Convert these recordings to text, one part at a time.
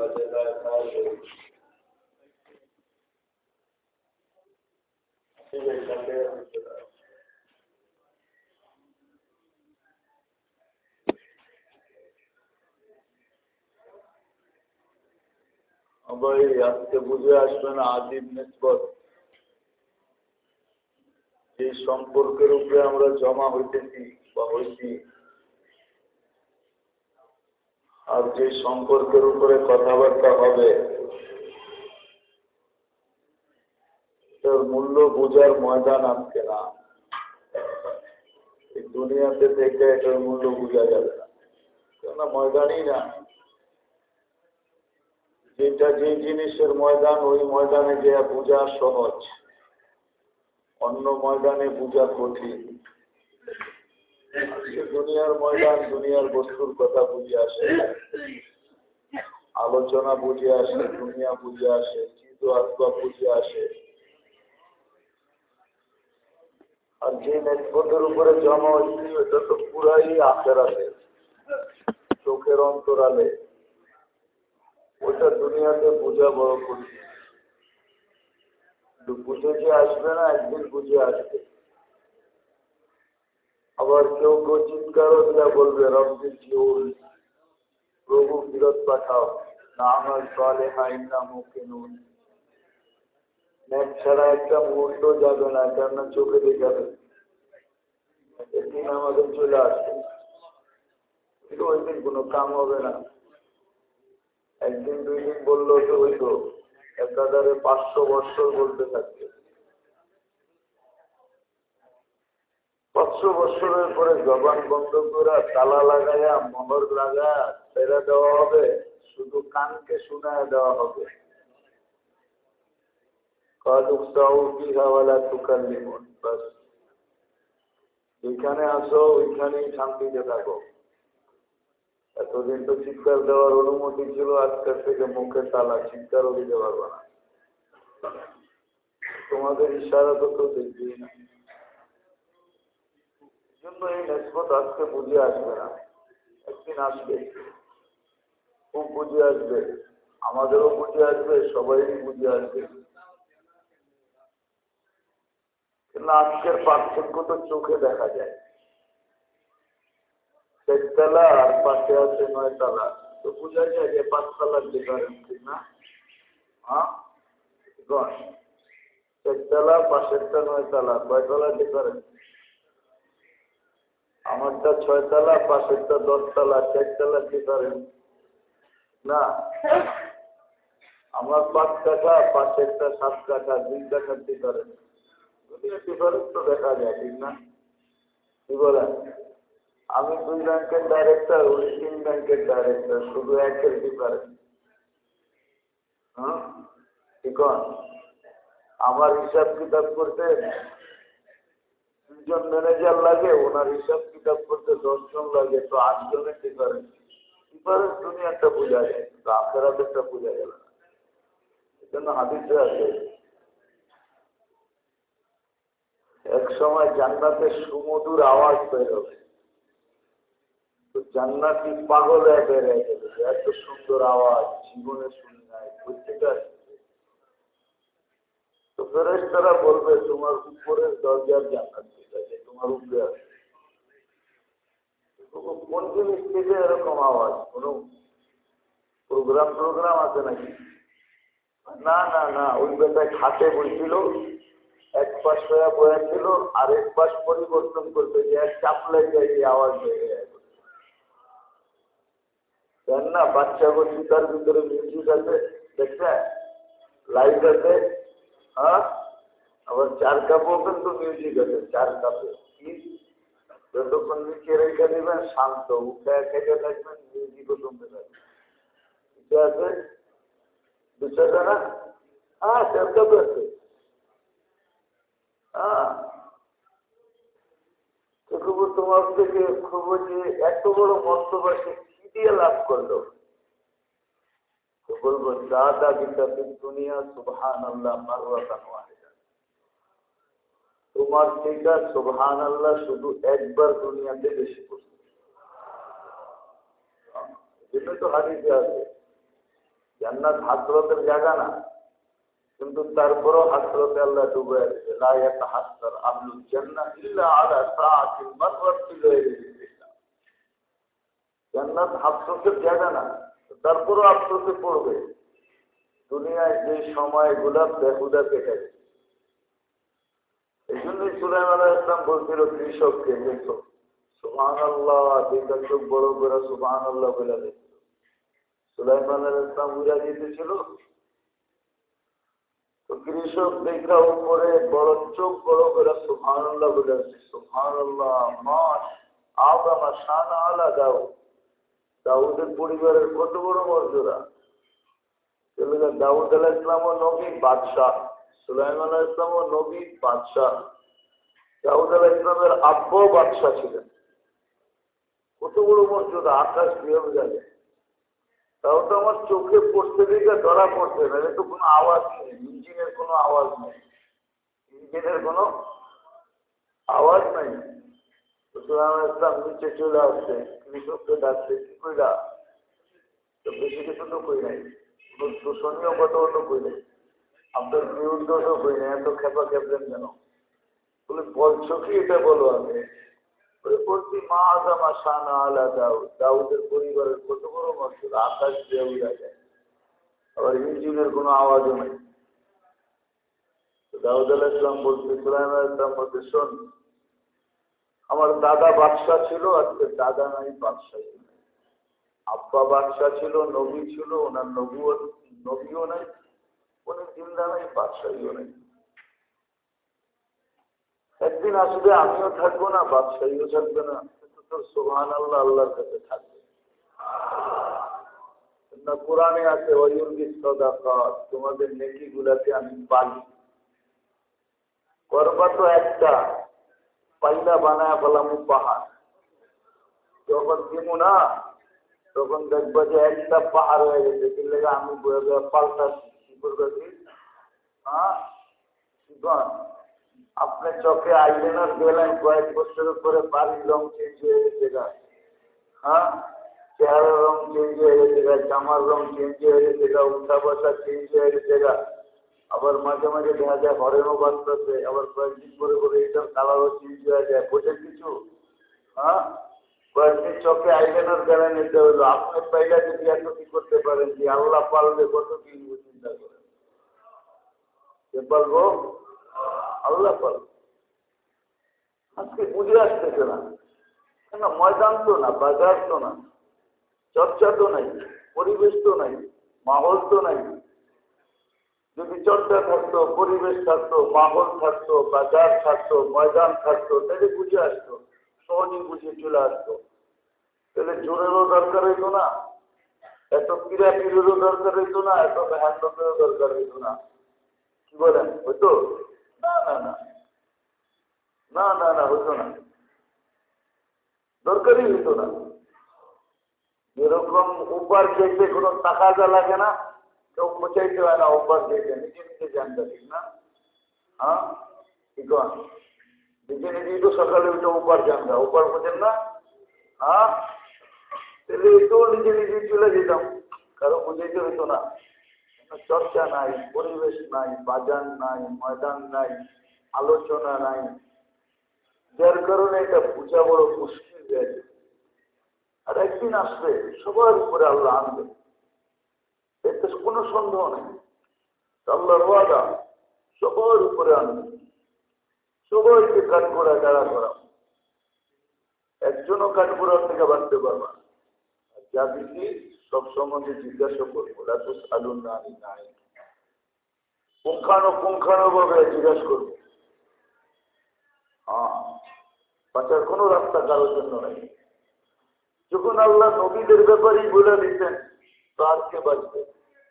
কাজে দেয় কাজে ভাই আজকে বুঝে আসবে না আদিম নিসবত যে সম্পর্কের উপরে আমরা জমা হইতেছি বা হইছি আর যে সম্পর্কের উপরে কথাবার্তা হবে মূল্য বোঝার ময়দান আজকে না। এই দুনিয়াতে থেকে এটার মূল্য বোঝা যাবে না। কেননা ময়দানই না। যেটা যে জিনিসের ময়দান, ওই ময়দানে যে বোঝা সহজ। অন্য ময়দানে বোঝা কঠিন। দুনিয়ার ময়দান, দুনিয়ার বস্তুর কথা বুঝে আসে। আলোচনা বুঝে আসে, দুনিয়া বুঝে আসে চিত্র আত্মা বুঝে আসে। আর যে নেটপথের উপরে জমা হয়েছে ওটা তো পুরাই আখেরাতে চোখের অন্তরালে। ওটা দুনিয়াতে বোঝা বড় কঠিন। বুঝে যে আসবে না, একদিন বুঝে আসবে। আবার কেউ কেউ চিৎকারও দিয়া বলবে রব্বির জিউল প্রভু ফিরত পাঠাও। না আমার চলে হাই না মুখে নুন ছাড়া একটা মুহূর্ত যাবে না কেন চোখে দেখাবে একদিন আমাদের চলে আসবে। কিন্তু ওই দিন কোনো কাম হবে না। একদিন দুই দিন বলল তো হইতো, একাধারে পাঁচশো বছর বলতে থাকবে। পাঁচশো বছরের পরে জবান বন্ধ করে তালা লাগাইয়া মোহর লাগা ছেড়ে দেওয়া হবে, শুধু কানকে শুনায় দেওয়া হবে। আসো ওইখানেই শান্তিতে থাকো। এতদিন তো চিৎকার দেওয়ার অনুমতি ছিল, আজকের থেকে মুখে তালা, চিৎকারও দিতে পারব না। তোমাদের ইশারা তো কেউ দেখবেই না। জন্য এই নেসবত আজকে বুঝে আসবে না। একদিন আসবে। খুব বুঝে আসবে। আমাদেরও বুঝে আসবে সবাই বুঝে আসবে। আজকের পার্থক্য তো চোখে দেখা যায়। চারতলা আর পাশে আছে নয়তলা। তো বোঝা যায় যে পাঁচতলার ডিফারেন্স ঠিক না? হ্যাঁ? চারতলা পাশেরটা নয়তলা কয়তলা ডিফারেন্স আমারটা ছয় ছয়তলা পাশেরটা দশতলা চারতলা ডিফারেন্স না, আমার পাঁচ কাঠা পাশেরটা সাত কাঠা, দুই কাঠার যায়, ঠিক না? কি বলেন? আমি দুই ব্যাংকের তিন ব্যাংকের ডাইরেক্টর শুধু একের ডিফারেন্স আমার হিসাব কিতাব করতে দুজন ম্যানেজার লাগে, ওনার হিসাব কিতাব করতে দশজন লাগে, তো আটজনের ডিফারেন্স ডিফারেন্স দুনিয়াটা বোঝা যায়, কিন্তু আখেরাতেরটা বোঝা গেল না। এই জন্য হাদিসে আছে, এক সময় জান্নাতের সুমধুর আওয়াজ বের হবে। তো জান্নাতি পাগল বেড়ে গেল এত সুন্দর আওয়াজ, জীবনে শুনি নাই প্রত্যেকটা তো ফেরেস তারা বলবে, তোমার উপরের দরজার জান্নাত আছে, তোমার উপরে আছে। কোন জিনিস থেকে এরকম আওয়াজ? কোন প্রোগ্রাম প্রোগ্রাম আছে নাকি? না না না, ওই বেটায় খাতে বলছিল এক পাশ হয়ে বয়েছিল আর এক পাশ পরিবর্তন করতে যে এক চাপলে যাই আওয়াজ হয়ে যায় না, বাচ্চা বলছি তার ভিতরে মিউজিক আছে, দেখছেন? লাইট আছে হ্যাঁ? আবার চার কাপও কিন্তু মিউজিক আছে, চার কাপে। কি? যতক্ষণ নিচে রেখে দেবেন, শান্ত। উঠে খেতে থাকবেন মিউজিকও শুনতে থাকবেন। ঠিক আছে? বিষয়টা না? হ্যাঁ চার কাপে আছে। হ্যাঁ। তোমার থেকে খবর যে এত বড় মন্তবাসী কি দিয়ে লাভ করল? তো বলব দাদা বিদ্যা দুনিয়া সুবহান আল্লাহ মারওয়াতান তোমার থেকে সুবহান আল্লাহ শুধু একবার দুনিয়াতে বেশি করছে যেটা তো হারিয়ে আছে জান্নাত হাসরতের জায়গা না কিন্তু তারপরও হাসরতে আল্লাহ ডুবে আছে লায়াত হাসর আহলু জান্নাত ইল্লা আলা সাআতিন মাতওয়াতিল জান্নাত হাসরতের জায়গা না তারপরও আফসোসে পড়বে। দুনিয়ায় যে সময়গুলা বেহুদা কেটেছে এই জন্যই সুলাইমান ইসলাম বলছিল কৃষককে দেখো। সুহান আল্লাহ দুইটা বড় করে সুহান আল্লাহ বলে দেখছিল সুলাইমান ইসলাম বুঝা দিতেছিল। কৃষক দেখা উপরে বড় চোখ বড় করে সুহান আল্লাহ বলে সুহান আল্লাহ মাস আগামা শান, আলা, দাও। দাউদের পরিবারের কত বড় মর্যাদা? দাউদ আলাহ ইসলামও নবী, বাদশাহ। সুলাইমান আলাহ ইসলামও নবী, বাদশাহ। দাউদ আলাহ ইসলামের আব্বাও বাদশাহ ছিলেন। কত বড় মর্যাদা, আকাশ কীভাবে যাবে তাও তো আমার চোখে পড়তে দিকে ধরা পড়ছে না তো কোনো আওয়াজ নেই, ইঞ্জিনের কোনো আওয়াজ নেই। ইঞ্জিনের কোনো আওয়াজ নাই। সুতরাং ইসলাম নিচে চলে আসছে। কৃষককে ডাকছে কি কইরা, তো কই আপনার এত খেপা খেপলেন কেন? বলে, বলছো কি এটা বলো আমি বলছি, মা আজামা শানা আলা দাউদ। দাউদের পরিবারের কত বড় মসজিদ আকাশ দিয়ে উড়া যায়। আবার ইঞ্জিনের কোনো আওয়াজও নেই। দাউদ আলাহ ইসলাম বলছে সুলাইম ইসলাম বলছে, শোন আমার দাদা বাদশাহ ছিল, আজকে দাদা নাই, বাদশাহ আব্বা বাদশাহ ছিল, নবী ছিল, ওনার নবীও নবীও নাই, উনি জিন্দা নাই, বাদশাহীও নাই। একদিন আসবে, আমিও থাকব না, বাদশাহীও থাকবে না। কিন্তু তোর সোহান আল্লাহ আল্লাহর কাছে থাকবে। না, কোরআনে আছে তোমাদের নেকি গুলাকে আমি পালি করবা তো একটা। পাইলা বানায় ফেলাম পাহাড়। যখন দিব না, তখন দেখব যে একটা পাহাড় হয়ে গেছে। কিন্তু আমি কি করবে হ্যাঁ আপনার চোখে আইলেনার গেলেন কয়েক বছরের পরে বাড়ির রং চেঞ্জ হয়ে গেছে হ্যাঁ চেহারার রং চেঞ্জ হয়ে গেছে জামার রং চেঞ্জ হয়ে গেছে উঠা বসা চেঞ্জ হয়ে গেছে আবার মাঝে মাঝে দেখা যায় হরেনও বাঁচতেছে আবার কয়েকদিন পরে পরে এটার কালারও চেঞ্জ হয়ে যায়। বোঝেন কিছু? হ্যাঁ? কয়েকদিন চোখে আইলেনার গেলেন নিতে হলো। আপনি পাইলা যদি এত কি করতে পারেন, যে আল্লাহ পারলে কত কি চিন্তা করেন? কে পারব আল্লাহ পারবে আজকে বুঝে আসতেছে না। কেন, ময়দান তো না, বাজার তো না। চর্চা তো নাই, পরিবেশ তো নাই, মাহল তো নাই। যদি চর্চা থাকতো, পরিবেশ থাকতো, মাহল থাকতো, বাজার থাকতো, ময়দান থাকতো, তাহলে বুঝে আসতো, সহজেই বুঝে চলে আসতো। তাহলে জোরেরও দরকার হইতো না, এত পিরাপিরেরও দরকার হইতো না, এত হ্যান্ডেরও দরকার হইতো না। কি বলেন, হইতো? না না না। হইতো না। দরকারই হইতো না। যেরকম উপার চাইতে কোনো টাকা যা লাগে না হয় না উপার চাইতে নিজে নিজে জানতে ঠিক না হ্যাঁ ঠিক নিজে নিজেই তো সকালে উঠে উপার জানতা উপার বোঝেন না হ্যাঁ তাহলে এটাও নিজে নিজে চলে যেতাম কারও বুঝাইতে না চর্চা নাই পরিবেশ নাই বাজার নাই ময়দান নাই আলোচনা নাই যার কারণে এটা বোঝা বড় মুশকিল হয়ে আর একদিন আসবে সবার উপরে আল্লাহ আনবে কোনো সন্দেহ নেই। আল্লাহর ওয়াদা, সবার উপরে আনবে সবাইকে কাঠ করা যারা করা। একজনও কাঠ করার থেকে বাঁচতে পারবা যা দিচ্ছি সব সম্বন্ধে জিজ্ঞাসা করব রাজুস আলুন না আমি নাই পুঙ্খানো পুঙ্খানো ভাবে জিজ্ঞাসা করব। হ্যাঁ বাঁচার কোনো রাস্তা কারোর জন্য নেই। যখন আল্লাহ নবীদের ব্যাপারেই বলে দিতেন, তার কে বাঁচবে?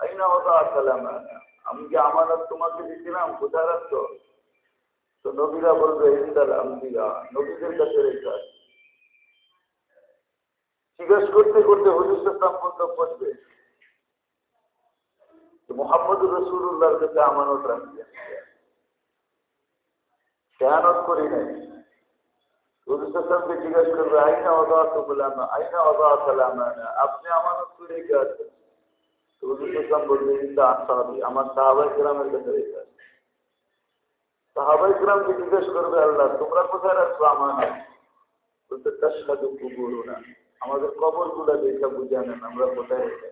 আইনা হতো আসালাম আমি যে আমানত তোমাকে দিয়েছিলাম কোথায় রাখছো তো নবীরা বলবে ইন্দাল আম্বিয়া নবীদের কাছে রেখে জিজ্ঞেস করতে করতে হুজুর সাল্লাম পর্যন্ত পড়বে মোহাম্মদ রসুল্লাহর কাছে আমানত রাখছে খেয়ানত করি নাই হুজুর সাল্লামকে জিজ্ঞেস করবে আইনা অদাত বললাম আইনা অদাত আপনি আমানত করে রেখে আছেন আমাদের কবরগুলা দেখে বুঝে নেন আমরা কোথায় রেখে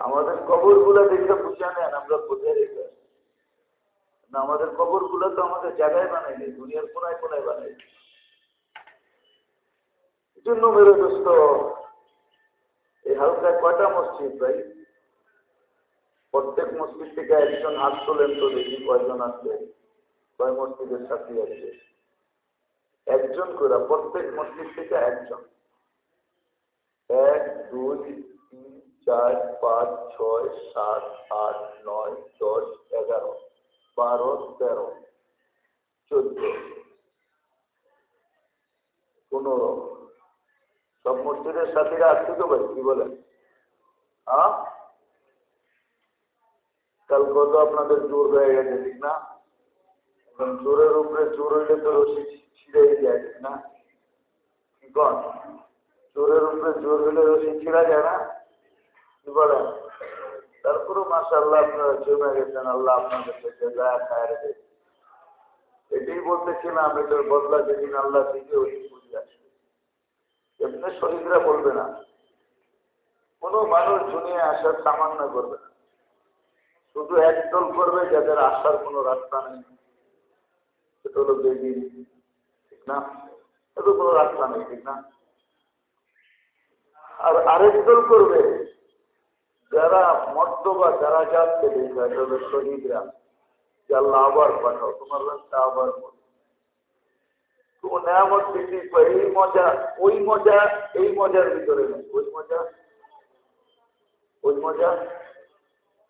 আমাদের কবরগুলা দেখে বুঝে নেন আমরা কোথায় রেখে না, আমাদের কবরগুলা তো আমাদের জায়গায় বানাইনি, দুনিয়ার কোনায় কোনায় বানাই জন্য মেরে দোস্ত। এই হালকা কয়টা মসজিদ ভাই? প্রত্যেক মসজিদ থেকে একজন হাত তোলেন তো দেখি কয়জন আসবে কয় মসজিদের সাথী আছে। একজন করে প্রত্যেক মসজিদ থেকে একজন। এক, দুই, তিন, চার, পাঁচ, ছয়, সাত, আট, নয়, দশ, এগারো, বারো, তেরো, চোদ্দ, পনেরো। সব মসজিদের সাথীরা আসছে তো ভাই, কি বলেন হ্যাঁ কালকে তো আপনাদের জোর হয়ে গেছে, ঠিক না? চোরের উপরে চোর হইলে তো রশি ছিঁড়ে যায়, ঠিক না? কি কন? চোরের উপরে চোর হইলে রশি ছিঁড়া যায় না? কি বলেন? তারপরেও মাসা আল্লাহ আপনারা জমে গেছেন, আল্লাহ আপনাদের এটাই বলতেছিলাম এটার বদলা যেদিন আল্লাহ দিকে ওই বুঝে আসবে। এমনি শহীদরা বলবে না। কোনো মানুষ দুনিয়া আসার সামান্য করবে না। শুধু একদল করবে যাদের আসার কোনো রাস্তা নেই। সেটা হলো বেদি ঠিক না? এটা কোনো রাস্তা নেই, ঠিক না? আর আরেক দল করবে, যারা মর্তবা যারা যাচ্ছে হলো শহীদরা। যে আবার পাঠাও। তোমার রাস্তা আবার নেয়ামত বৃদ্ধি এই মজা, ওই মজা, এই মজার ভিতরে নেই। ওই মজা ওই মজা,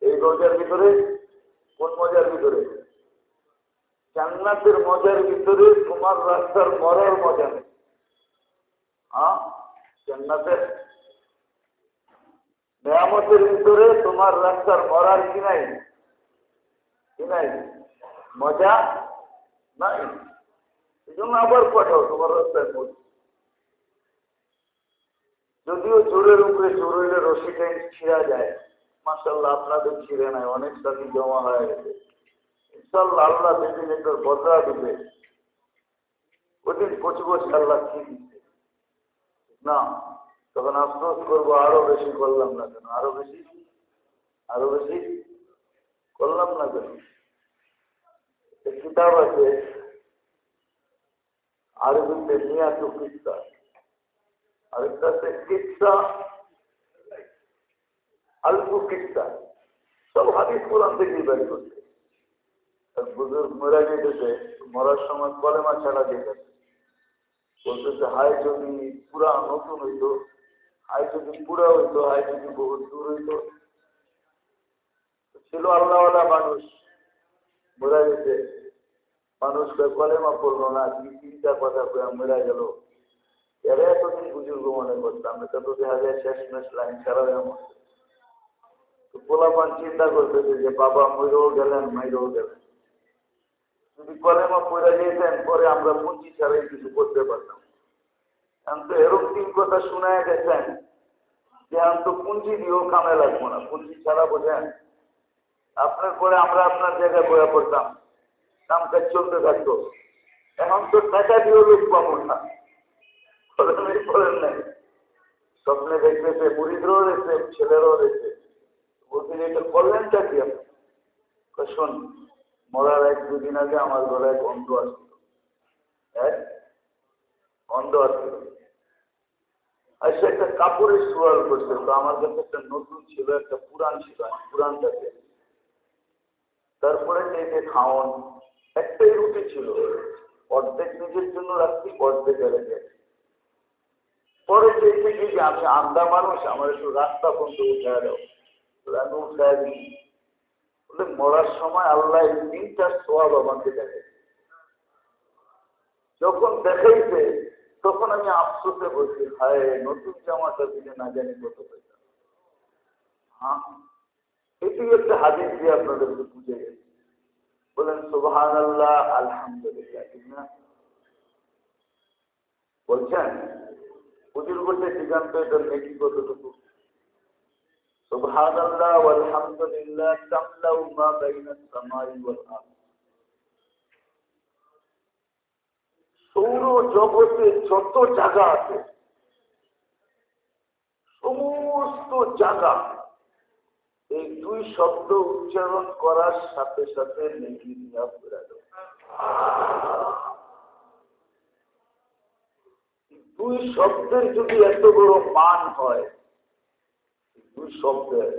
এই রোজার ভিতরে, কোন মজার ভিতরে? জান্নাতের মজার ভিতরে তোমার রাস্তার মরার মজা নেই। হ্যাঁ জান্নাতের নিয়ামতের ভিতরে তোমার রাস্তার মরার কি নাই? কি নাই? মজা নাই। জন্য আবার পাঠাও, তোমার রাস্তায় মজ যদিও চোরের উপরে চোর হইলে রশি টাইম ছিঁড়া যায় মাসাল্লাহ আপনাদের ছিঁড়ে নাই, অনেক সাথী জমা হয়ে গেছে। ইনশাল্লাহ আল্লাহ যেদিন এটার বদলা দিবে, ওদিন কচি কচি আল্লাহ কি দিচ্ছে না, তখন আফসোস করব, আরও বেশি করলাম না কেন? আরও বেশি? আরও বেশি? করলাম না কেন? কিতাব আছে তো কিস্তা আরেকটা আছে কিস্তা অল্প কিস্তা সব হাদিস কোরআন থেকেই বের করছে। বুজুর্গ মরা যেতেছে মরার সময় ছাড়া বলতেছে, হায় যদি পুরা নতুন হইতো, হায় যদি পুরা হইতো, হায় যদি বহুত দূর হইতো। ছিল আল্লাহওয়ালা মানুষ, মরা গেছে। মানুষকে কলেমা পড়ল না, কি চিন্তা কথা করে মেরা গেল। এরা এতদিন বুজুর্গ মনে করতাম এটা তো দেখা যায় শেষ মেশ লাইন ছাড়া এমন পোলাপান চিন্তা করতেছে যে, বাবা মরেও গেলেন মেয়েও গেলেন। যদি কলেমা পড়ে যেতেন পরে আমরা পুঁজি ছাড়াই কিছু করতে পারতাম। এখন তো এরকম তিন কথা শোনায় গেছেন যে আমি তো পুঁজি দিয়েও কামে লাগবো না। পুঁজি ছাড়া বোঝেন? আপনার পরে আমরা আপনার জায়গায় বয়া পড়তাম। কাম কাজ চলতে থাকতো। এখন তো টাকা দিয়েও লোক পাবো না। স্বপ্নে দেখতেছে মুড়িদেরও দেখছে, ছেলেরও দেখছে। বলছেন এটা করলেনটা কি আপনি? শোন, মরার এক দুদিন আগে আমার ঘরে এক অন্ধ আসছিল অন্ধ আসছিল। আর সে একটা কাপড়ের সোয়াল করছে। তো আমার কাছে একটা নতুন ছিল, একটা পুরান ছিল পুরানটাকে তারপরে খাওয়ান একটাই রুটি ছিল। অর্ধেক নিজের জন্য রাখছি, অর্ধেক রেখে পরে কি যে আমি আন্দা মানুষ, আমার একটু রাস্তা পর্যন্ত উঠে দাও আমি উঠে দিই। বলে, মরার সময় আল্লাহ তিনটা সোয়াব আমাকে দেখে। যখন দেখাইছে, তখন আমি আফসোসে বলছি, হায়, নতুন জামাটা দিলে না জানি কত পয়সা। হ্যাঁ এটি একটা হাদিস দিয়ে আপনাদেরকে বুঝে গেছে বলেন সুবহান বলছেন, হুজুর বলছে, সিদ্ধান্ত এটার নেকি কতটুকু? সৌর জগতে যত জায়গা আছে, সমস্ত জায়গা এই দুই শব্দ উচ্চারণ করার সাথে সাথে নেকি দুই শব্দের যদি এত বড় মান হয়, দুই শব্দের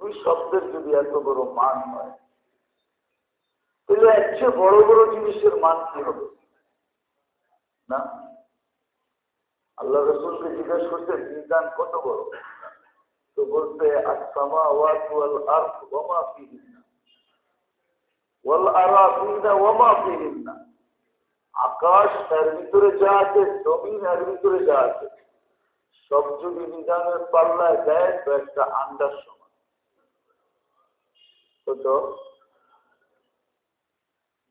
দুই শব্দের যদি এত বড় মান হয়, তাহলে এর চেয়ে বড় বড় জিনিসের মান কি হবে? না? আল্লাহ রসুলকে জিজ্ঞাসা করছে বিধান কত বড়? তো ফিহিন্না। আকাশ এর ভিতরে যা আছে, জমিন এর ভিতরে যা আছে, সব যদি নিজামের পাল্লায় দেয়, তো একটা আন্ডার সমান।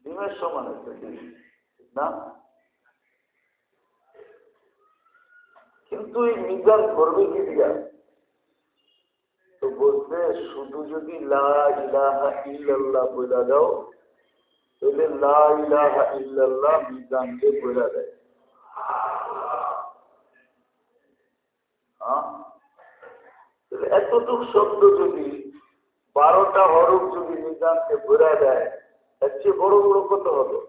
ডিমের সমান একটা না? কিন্তু এই মিজান করবে কি দিয়া? শুধু যদি বলে দাও, তাহলে লাহা ইল্লাল্লাহ মিজানকে দেয়? এতটুক শব্দ যদি, বারোটা হরফ যদি মিজানকে বলে দেয়, এর চেয়ে বড় বড় কত হবে?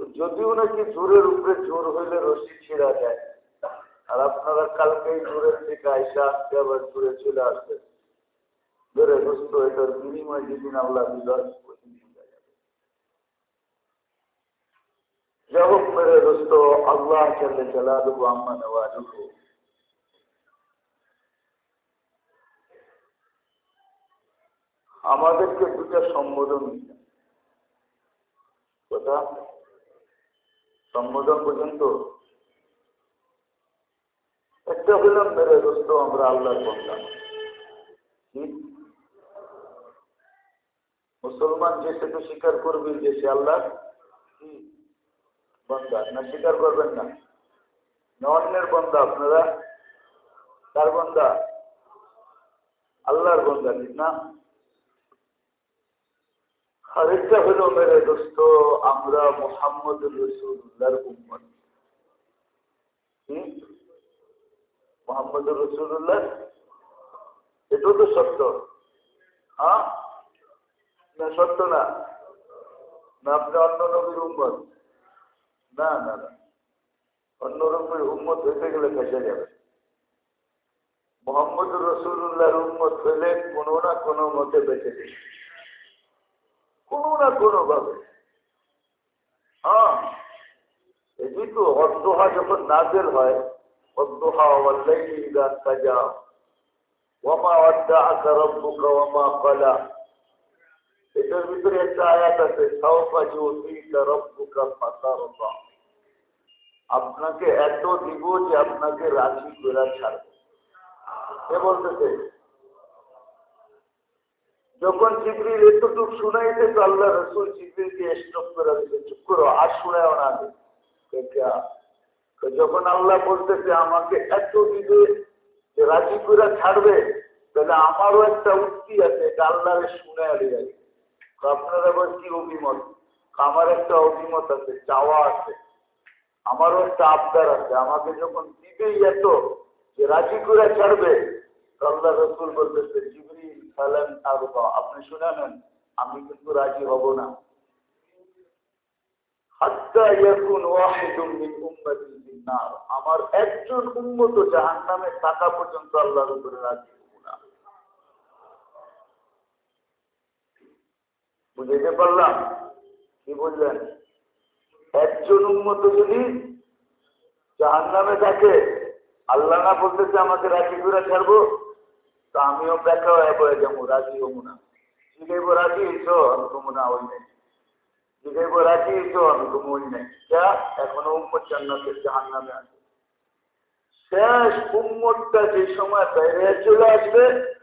যদিও নাকি জোরের উপরে জোর হইলে রশি ছিঁড়া যায়, আর আপনারা কালকেই জোরের থেকে আইসা আজকে আবার দূরে চলে আসবে ধরে দোস্ত এটার বিনিময় যেদিন আল্লাহ আল্লাহ চলে চলা দেবো নেওয়া আমাদেরকে দুটা সম্বোধন কথা? সম্বোধন পর্যন্ত? একটা হলাম মেরে দোস্ত আমরা আল্লাহর বন্ধা মুসলমান যে সেটা স্বীকার করবে যে সে আল্লাহ বন্ধা না স্বীকার করবেন না? না অন্যের বন্ধা আপনারা? তার বন্ধা আল্লাহর বন্ধা ঠিক না? আরেকটা হলো মেরে দোস্ত, আমরা মোহাম্মদ রসুল্লাহর উম্মত। মোহাম্মদ রসুল্লাহ এটাও তো সত্য। হ্যাঁ? না, সত্য না। আপনি অন্য নবীর উম্মত। না না না। অন্য নবীর উম্মত হইতে গেলে ফেসে যাবে। মোহাম্মদ রসুল্লাহর উম্মত হইলে কোনো না কোনো মতে বেঁচে যাবে। কোনো না কোনো ভাবে। হ্যাঁ যেহেতু অদ্দোহা যখন নাজের হয়, অদ্দোহা ওয়াল্লাইলি ইদা সাজা। ওয়ামা অদ্দা আকা এটার ভিতরে একটা আয়াত আছে আপনাকে এত দিব যে আপনাকে রাজি করে ছাড়বে। কে বলতেছে? যখন জিবরিল এতটুকু শুনাইতে তো আল্লাহ রসুল জিবরিলকে স্টপ করে দিতে চুপ করো, আর শুনাও না যখন আল্লাহ বলতেছে, আমাকে এত দিবে রাজি করে ছাড়বে, তাহলে আমারও একটা উক্তি আছে, এটা আল্লাহরে শুনে আলি যাবে আপনার আবার কি অভিমত? আমার একটা অভিমত আছে, চাওয়া আছে। আমারও একটা আবদার আছে। আমাকে যখন দিবেই এত যে রাজি করে ছাড়বে আল্লাহ রসুল বলতেছে, জিবরিল সালাম আরবা আপনি শুনে নেন, আমি কিন্তু রাজি হব না। আমার একজন উন্মত জাহান নামে থাকা পর্যন্ত আল্লাহর উপরে রাজি। বুঝতে পারলাম? কি বুঝলেন একজন উন্মত যদি জাহান নামে থাকে, আল্লাহ না বলতেছে আমাকে রাজি করে ছাড়বো, তো আমিও দেখা হয়ে যাব, রাজি হব না। জিগাইব রাজি হইছ আমি কমু না, ওই নেই। জিগাইব রাজি হইছ আমি কমু ওই নেই। যা, এখনও উম্মত জান্নাতে জাহান নামে আছে। শেষ উম্মতটা যে সময় বাইরে চলে আসবে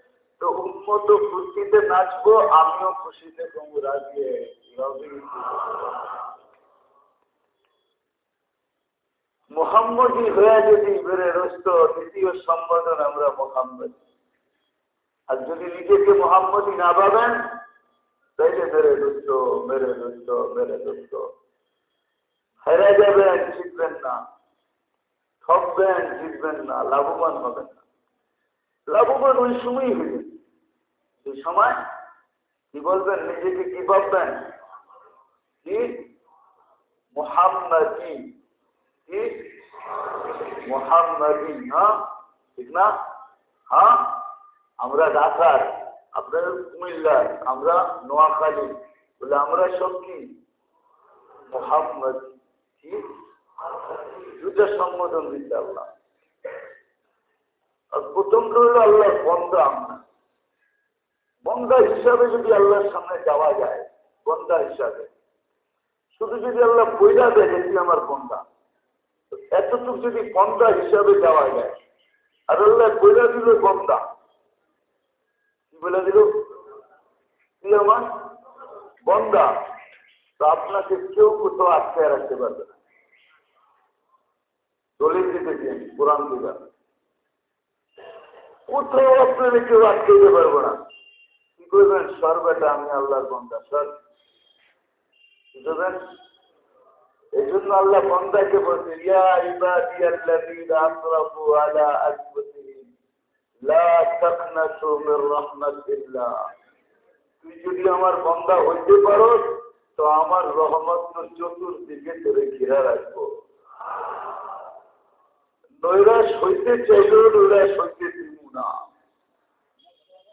তো উন্মত খুশিতে নাচবো, আমিও খুশিতে রাজি রবি মোহাম্মদী হয়ে যদি বেড়ে রস্ত, দ্বিতীয় সম্বোধন আমরা আর যদি নিজেকে মোহাম্মদী না পাবেন তাইলে মেরে দোস্ত মেরে দোস্ত মেরে দোস্ত হেরে যাবেন, জিতবেন না। ঠকবেন, জিতবেন না, লাভবান হবেন না। লাভবান ওই সময়ই হইবে। সেই সময় কি বলবেন? নিজেকে কি ভাববেন? কি? মোহাম্মদী। কি? মোহাম্মদী হ্যাঁ? ঠিক না? হ্যাঁ? আমরা ঢাকার আপনার কুমিল্লার, আমরা নোয়াখালী বলে আমরা সব কি? মোহাম্মদ। দুটা সম্বোধন দিতে আল্লাহ। আর প্রথমটা হলো আল্লাহর বন্ধা আমরা। বন্ধা হিসাবে যদি আল্লাহর সামনে যাওয়া যায়, বন্ধা হিসাবে। শুধু যদি আল্লাহ বইলা দেয় তুই আমার বন্ধা। এতটুকু যদি বন্ধা হিসাবে যাওয়া যায়, আর আল্লাহ বইলা দিল বন্ধা। কি বলে দিল? তুই আমার? বন্ধা। তো আপনাকে কেউ কোথাও আটকে রাখতে পারবে না। দলিল দিতেছি আমি কোরআন দিবা কোথাও আপনাকে কেউ আটকে দিতে পারব না। কি করবেন সর আমি আল্লাহর বন্ধা সর। বুঝবেন? এই জন্য আল্লাহ বন্দাকে বলছে ইবাদি আল্লাযীনা আসরাফু আলা আনফুসিহিম লা তাকনাতু মির রাহমাতিল্লাহ। তুই যদি আমার বন্দা হইতে পারো তো আমার রহমত চতুর্দিকে তোরে ঘিরা রাখব। নৈরাশ হইতে চাইল নৈরাশ হইতে দিব না।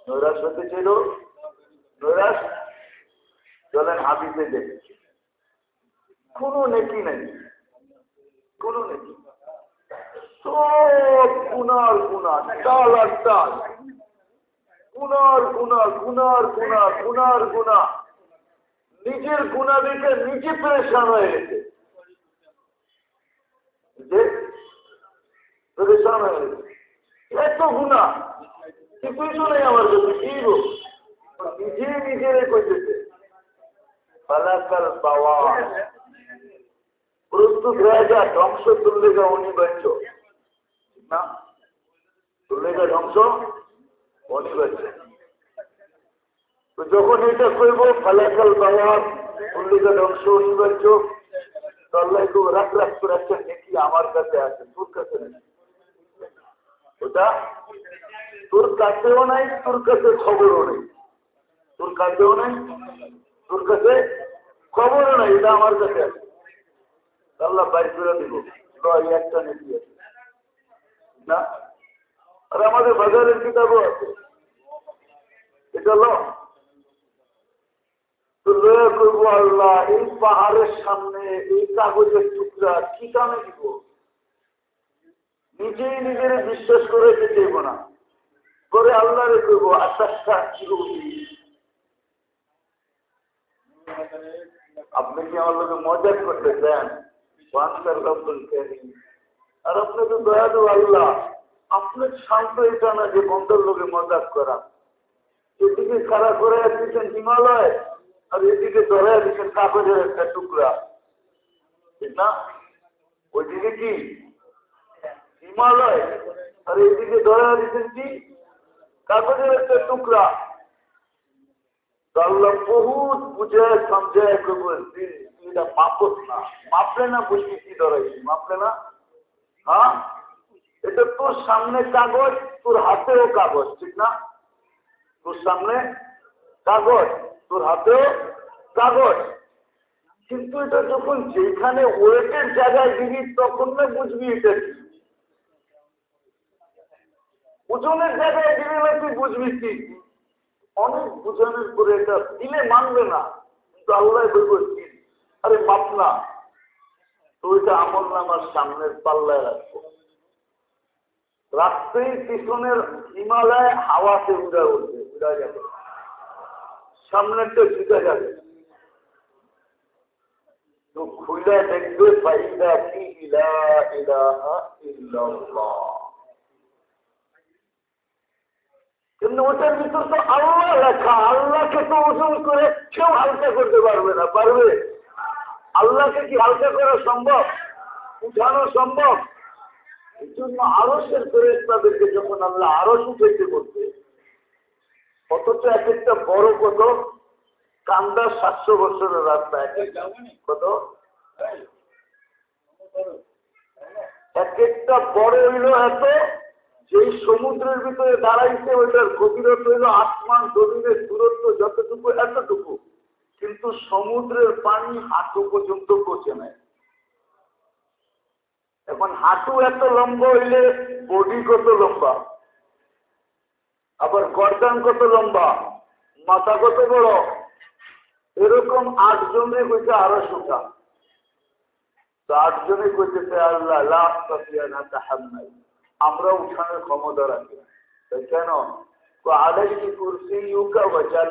নৈরাশ হইতে চাইল চলেন হাবিতে দেখছি। কোনো নেকি নেই। কোনো নেকি। সব গুনার গুণা চাল আর চাল। গুনার গুণা গুনার গুণা গুনার গুণা। নিজের গুণা দেখে নিজে পরেশান হয়ে গেছে। এত গুণা। কিছু নেই আমার কাছে, কি গো নিজে নিজেরে কইতেছে। পাওয়া প্রস্তুত হয়ে যা, ধ্বংস অনিবার্য। না ধ্বংস, অনিবার্য। যখন এটা করব ফালাকাল বাবার তুল্লেগা ধ্বংস, অনিবার্য করে আমার কাছে আছে, তোর কাছে নেই। ওটা তোর কাছেও নাই, তোর কাছে খবরও নেই। তোর কাছেও নাই, তোর কাছে খবরও নাই, এটা আমার কাছে আছে। আল্লাহ বাইর করে দিব একটা নীতি আছে। না? আর আমাদের বাজারের কিতাবও আছে। এটা ল। করব আল্লাহ, এই পাহাড়ের সামনে, এই কাগজের টুকরা কি দিব। নিজেই নিজের বিশ্বাস করে যেতেইব না। করে আল্লাহরে করব আশাসা চিরুটি আপনি কি আমার লোকে মজা করতে চান আর আপনি তো দয়ালু আল্লাহ। আপনার শান্ত এটা না যে বন্ধের লোকে মজাক করা। এদিকে খারাপ করে দিচ্ছেন হিমালয়, আর এদিকে ধরে দিচ্ছেন কাগজের একটা টুকরা। ঠিক না, ওইদিকে কি? হিমালয়, আর এদিকে ধরে দিচ্ছেন কি? কাগজের একটা টুকরা। হ্যাঁ? কাগজ, তোর হাতেও কাগজ, ঠিক না? তোর সামনে কাগজ, তোর হাতেও কাগজ। কিন্তু এটা যখন যেখানে ওয়েটের জায়গায় দিবি, তখন না বুঝবি এটা কি? ওজনের জায়গায় দিবি না তুই বুঝবি কি? অনেক বুঝানোর পরে এটা দিলে মানবে না, কিন্তু আল্লাহ বলব আরে মাপ না। তো ওইটা আমল নামার সামনের পাল্লায় রাখব। রাখতেই পিছনের হিমালয় হাওয়াতে উড়া উঠবে, উড়া যাবে। সামনেরটা জুটা যাবে। তো খুলে দেখবে, ফাইদা কি ইলা ইলাহা ইল্লাল্লাহ। কিন্তু ওটার ভিতর তো আল্লাহ লেখা। আল্লাহকে তো ওজন করে কেউ হালকা করতে পারবে না, পারবে? আল্লাহকে কি হালকা করা সম্ভব? উঠানো সম্ভব? আরসের ফেরেস্তাদেরকে যখন আল্লাহ আরস উঠেছে বলতে অথচ এক একটা বড় কত? কান্দা সাতশো বছরের রাস্তা এক। কত? এক একটা বড় হইল এত যেই সমুদ্রের ভিতরে দাঁড়াইছে, ওইটার গভীরতা হইল আসমান, জমিনের দূরত্ব যতটুকু, এতটুকু। কিন্তু সমুদ্রের পানি হাঁটু পর্যন্ত পৌঁছে নেয় এখন হাঁটু এত লম্বা হইলে বডি কত লম্বা? আবার গর্দান কত লম্বা? মাথা কত বড়? এরকম আট জনে কইতে আরও সুখা তো আটজনে কইতেছে, আল্লাহ লাভ না তাহান্নাই আমরা উঠানোর ক্ষমতা রাখি তাই কেন? আলাইহি কুরসি ইউকা ওয়াজাল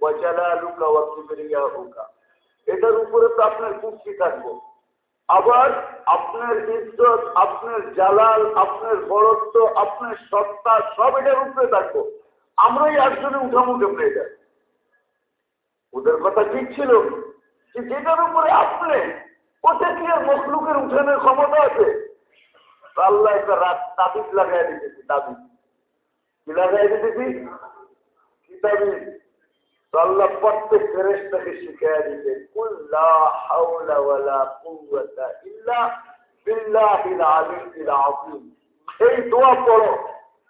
ওয়াজালা লুকা ওয়া কিবরিয়া উকা এটার উপরে তো আপনার কুর্সি থাকব। আবার আপনার ইজ্জত, আপনার জালাল, আপনার বড়ত্ব আপনার সত্তা সব এটার উপরে থাকব। আমরাই একজনে উঠামো কেমন এটা? ওদের কথা ঠিক ছিল? যে যেটার উপরে আপনি ওটা কি আর মখলুকের উঠানোর ক্ষমতা আছে। আল্লাহ একটা রাত তাবিজ লাগাই দিতেছি, তাবিজ। কি লাগাই দিতেছি? কি তাবিজ? আল্লাহ প্রত্যেক ফেরেস্তাকে শিখাই দিতে কুল্লা হাওলা ওয়ালা কুওয়াতা ইল্লা বিল্লাহিল আলিয়্যিল আযীম। এই দোয়া পড়ো,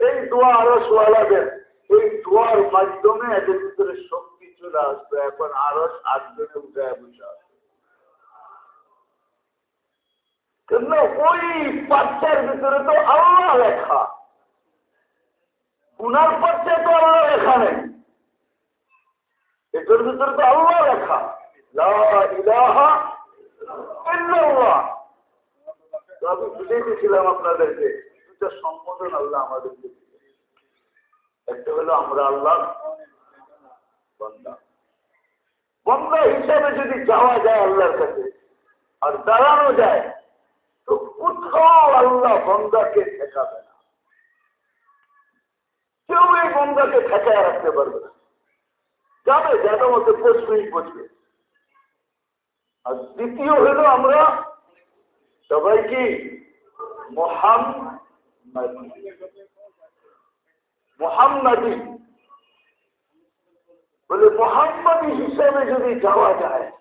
এই দোয়া আরও সোয়ালাদের এই দোয়ার মাধ্যমে এদের ভিতরে শক্তি চলে আসবে, এখন আরও আটজনে উঠে বসে আসবে কিন্তু ওই বাচ্চার ভিতরে তো আল্লাহ লেখা। উনার পক্ষে তো আল্লাহ লেখা নেই। এটার ভিতরে তো আল্লাহ লেখা। আমি আপনাদেরকে সম্বোধন আল্লাহ হিসাবে যদি যাওয়া যায় আল্লাহর কাছে, আর দাঁড়ানো যায় তো কোথাও আল্লাহ বন্দাকে ঠেকাবে না। কেউ এই বন্দাকে ঠেকায় রাখতে পারবে না। যাবে, যাদের মধ্যে প্রশ্নই বসবে আর দ্বিতীয় হলো আমরা সবাই কি? মোহাম্মদী। বলে মোহাম্মদী হিসাবে যদি যাওয়া যায়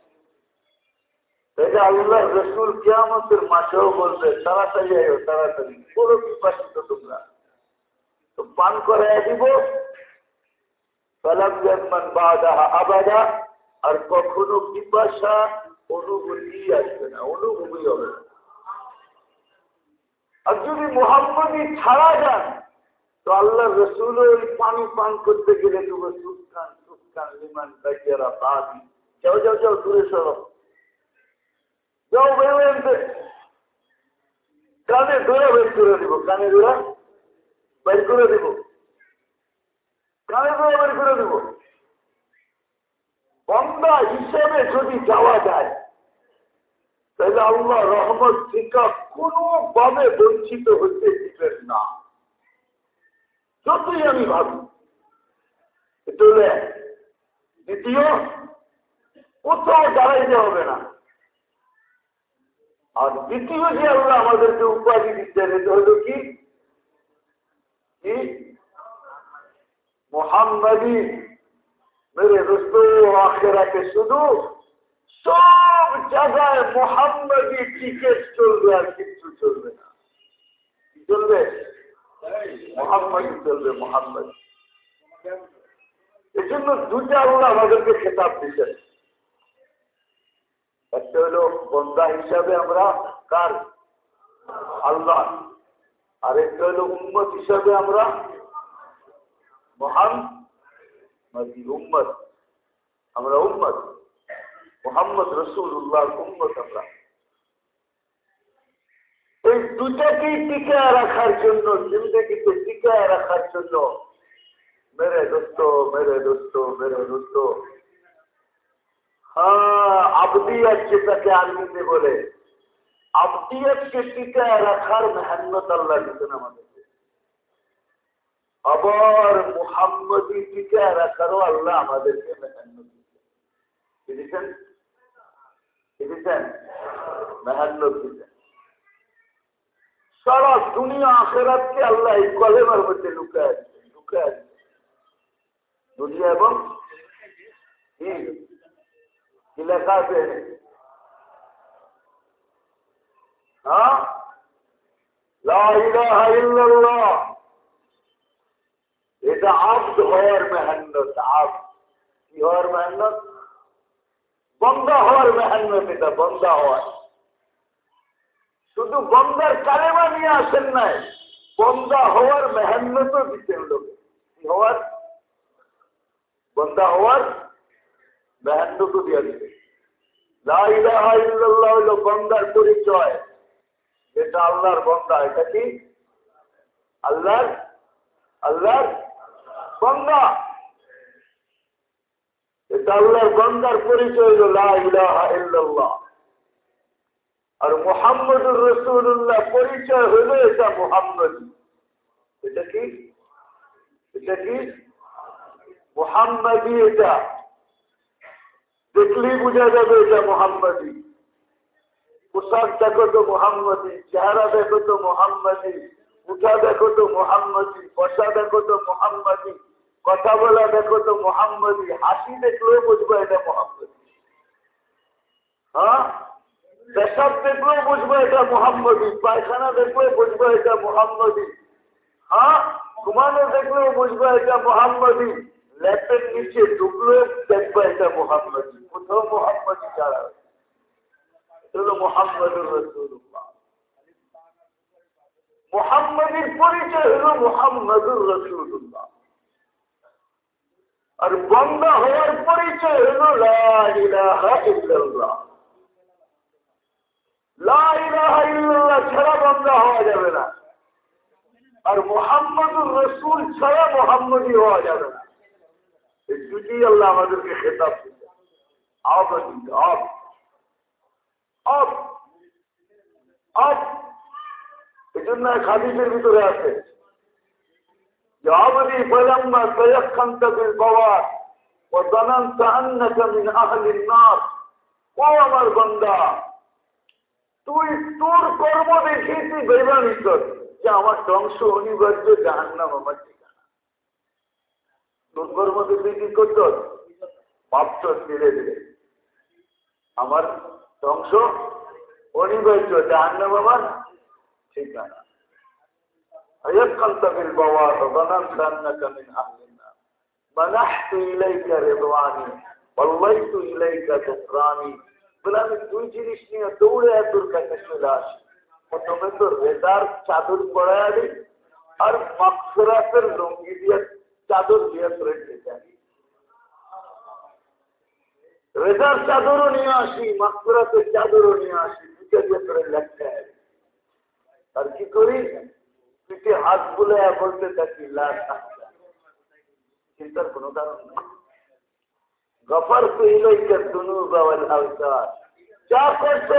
তাহলে আল্লাহ রসুল কেয়ামতের মাসেও বলবে, তাড়াতাড়ি আয়ো তাড়াতাড়ি। পুরো পিপাসিত তোমরা। তো পান করাই দিব। আবাদা, আর কখনো পিপাসা অনুভূতি আসবে না, অনুভূতি হবে না। আর যদি মোহাম্মদী ছাড়া যান, তো আল্লাহ রসুল ওই পানি পান করতে গেলে তুমি সুস্থান সুস্থান লিমান, কাজিয়ারা পাবি যাও যাও যাও, দূরে সরো। কানে ধরে বের করে দিব, কানে ধরে বের করে দিব। কানে ধরে বের করে দিব। বন্দা হিসেবে যদি যাওয়া যায়, তাহলে আল্লাহ রহমত থেকে কোনোভাবে বঞ্চিত হতে দিবেন না। যতই আমি ভাবি এটা দ্বিতীয়, কোথাও দাঁড়াইতে হবে না। আর দ্বিতীয় যে আল্লাহ আমাদেরকে উপাধি দিচ্ছেন, এটা হলো কি? মোহাম্মদী মেরে দোস্ত শুধু সব জায়গায় মোহাম্মদী টিকেট চলবে আর কিচ্ছু চলবে না। কি চলবে? মোহাম্মদী চলবে, মোহাম্মদ। এই জন্য দুটা আল্লাহ আমাদেরকে খেতাব দিচ্ছেন। একটা হলো বন্দা হিসাবে আমরা কার? আল্লাহ। আরেকটা হলো উম্মত হিসাবে আমরা মহান উম্মত। আমরা উম্মত। মোহাম্মদ রসুল উল্লাহ উম্মত আমরা। এই দুটাকেই টিকায় রাখার জন্য জিন্দগিতে টিকায় রাখার জন্য। মেরে দোস্ত মেরে দোস্ত মেরে দোস্ত। বলে সারা দুনিয়া আখেরাতকে আল্লাহ এই কলেমার মধ্যে লুকায় লুকায় দুনিয়া এবং লেখা আছে এটা আব্দ হওয়ার মেহান্নত আব কি হওয়ার মেহান্নত বন্ধা হওয়ার মেহান্নত এটা বন্ধা হওয়ার শুধু বন্দার কালেমা নিয়ে আসেন নাই বন্দা হওয়ার মেহান্নতও দিতেন লোক কি হওয়ার বন্দা হওয়ার মেহান্নতও দিয়ে দিতে হইল বন্দার পরিচয়। যেটা আল্লাহর বন্দা, এটা কি? আল্লাহর আল্লাহর বন্দা। এটা আল্লাহর বন্দার পরিচয় লাহ আর মোহাম্মদুর রসুল্লাহ পরিচয় হলো এটা মোহাম্মদ এটা কি? এটা কি? মোহাম্মদী এটা। দেখলেই বোঝা যাবে এটা মোহাম্মদী। পোশাক দেখো তো মোহাম্মদী, চেহারা দেখো তো মোহাম্মদী উঠা দেখো তো মোহাম্মদী, বসা দেখো তো মোহাম্মদী, কথা বলা দেখো তো মোহাম্মদী, হাসি দেখলেও বুঝব এটা মোহাম্মদী। হ্যাঁ? দেখলেও বুঝব এটা মোহাম্মদী, পায়খানা দেখলেও বুঝব এটা মোহাম্মদী। হ্যাঁ? ঘুমানো দেখলেও বুঝব এটা মোহাম্মদী। ল্যাপের নিচে ঢুকলেও দেখব এটা মোহাম্মদী কোথাও মোহাম্মদী ছাড়া হলো মোহাম্মদুর রসুল্লাহ মোহাম্মদীর পরিচয় হলো মোহাম্মদুর রসুল্লাহ আর বন্ধ হওয়ার পরিচয় হলো লাহ ইল্লাল্লাহ ছাড়া বন্ধ হওয়া যাবে না আর মোহাম্মদুর রসুল ছাড়া মোহাম্মদী হওয়া যাবে না এই দুটি আল্লাহ আমাদেরকে খেতাব দিতে আপ আপ আপ আপ এই জন্য খাদিজের ভিতরে আছে جوابني فلما تيقنت بالبوار وظننت انك من اهل النار ও আমার বন্দা তুই তোর কর্ম দেখে তুই বেমানি কর যে আমার ধ্বংস অনিবার্য জাহান্নাম আমার ঠিকানা তোর কর্ম দেখে কি করত ভাবছ ধীরে ধীরে আমার ধ্বংস অনিবার্য জাহান্নাম আমার ঠিকানা أيقنت بالبوار ظننت أنك من أهل النار منحت إليك رضواني والليت إليك ذكراني বলে আমি দুই জিনিস নিয়ে দৌড়ে তোর কাছে চলে আসি প্রথমে তো রেজার চাদর পড়ায় দিই আর মাকসরাতের লঙ্গি দিয়ে চাদর তোরে যাই রেজার চাদরও নিয়ে আসি মাকসরাতের চাদরও নিয়ে আসি, দুটো দিয়ে লেখতে আর কি করি? পিঠে হাত বুলে বলতে থাকি চিন্তার কোনো কারণ নেই। গফর তো ইলাইকা দুনুব ওয়াল যা করছ,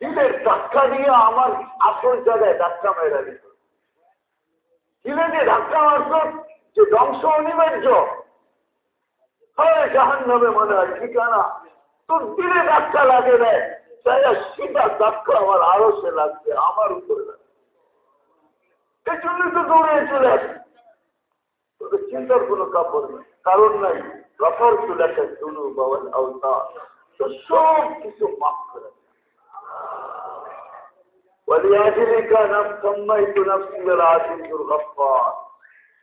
দিলের ধাক্কা দিয়ে আমার আসল জায়গায় ধাক্কা মেরে দিত দিলে যে ধাক্কা মারছ যে ধ্বংস অনিবার্য হয় জাহান নামে মনে হয় ঠিকানা তোর দিলে ধাক্কা লাগে দেয় তাই সেটা ধাক্কা আমার আরো সে লাগছে আমার উপরে লাগছে এই জন্যই তো দৌড়ে চলে আসে তোদের চিন্তার কোনো কাপড় নেই কারণ নাই গফর তুলাকে দুনু বাবন অবতার তো সব কিছু মাফ করে ولأجلك نفس سميت نفسي العزيز الغفار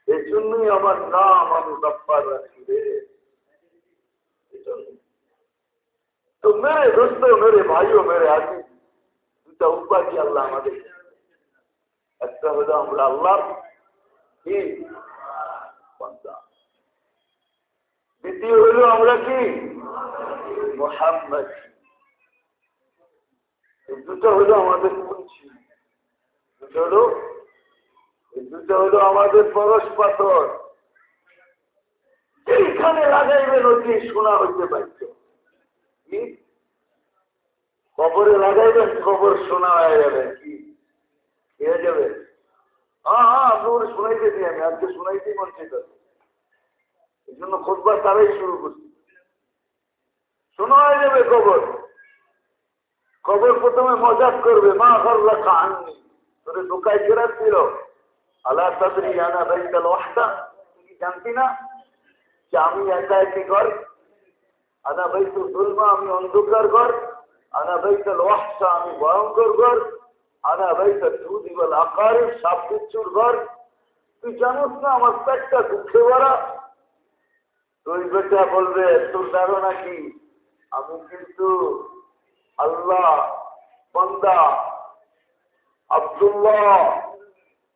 এই জন্যই আমার নাম আমি গফার রাখি তো মেরে দোস্ত, মেরে ভাইও, মেরে আজি দুটা উপাধি আল্লাহ আমাদের একটা হলো আমরা আল্লাহ, কি? দ্বিতীয় হলো আমরা কি? মোহাম্মদ। দুটো হলো আমাদের পুঞ্জি হলো এই দুটো হলো আমাদের পরশ পাথর। এইখানে লাগাইবেন ওটি শোনা হইতে পারত কি? কবরে লাগাইবেন খবর শোনা হয়ে যাবে। কি? হয়ে যাবে। হ্যাঁ হ্যাঁ আপনি ওরা শোনাইতেছি আমি, আজকে শোনাইতেই মন চেয়ে এই জন্য খোঁজবার তারাই শুরু করছি। শোনা হয়ে যাবে খবর খবর প্রথমে মজাক করবে, মা ঘররা কাহাননি তোরে দোকায় ফেরাত আল্লাহ তাদরি আনা বাইতাল ওয়াহদা? তুমি জানতি না যে আমি একা একই ঘর? আনা বাইতুল দুলমা আমি অন্ধকার ঘর? আনা বাইতাল ওয়াহসা আমি ভয়ঙ্কর ঘর? আনা বাইতাল দুদিবাল আকারের সাপ বিচ্ছুর ঘর? তুই জানোস না আমার পেটটা দুঃখে ভরা? তুই বেটা বলবে, তোর ধারণা কি? আমি কিন্তু আল্লাহ, বন্দা, আব্দুল্লাহ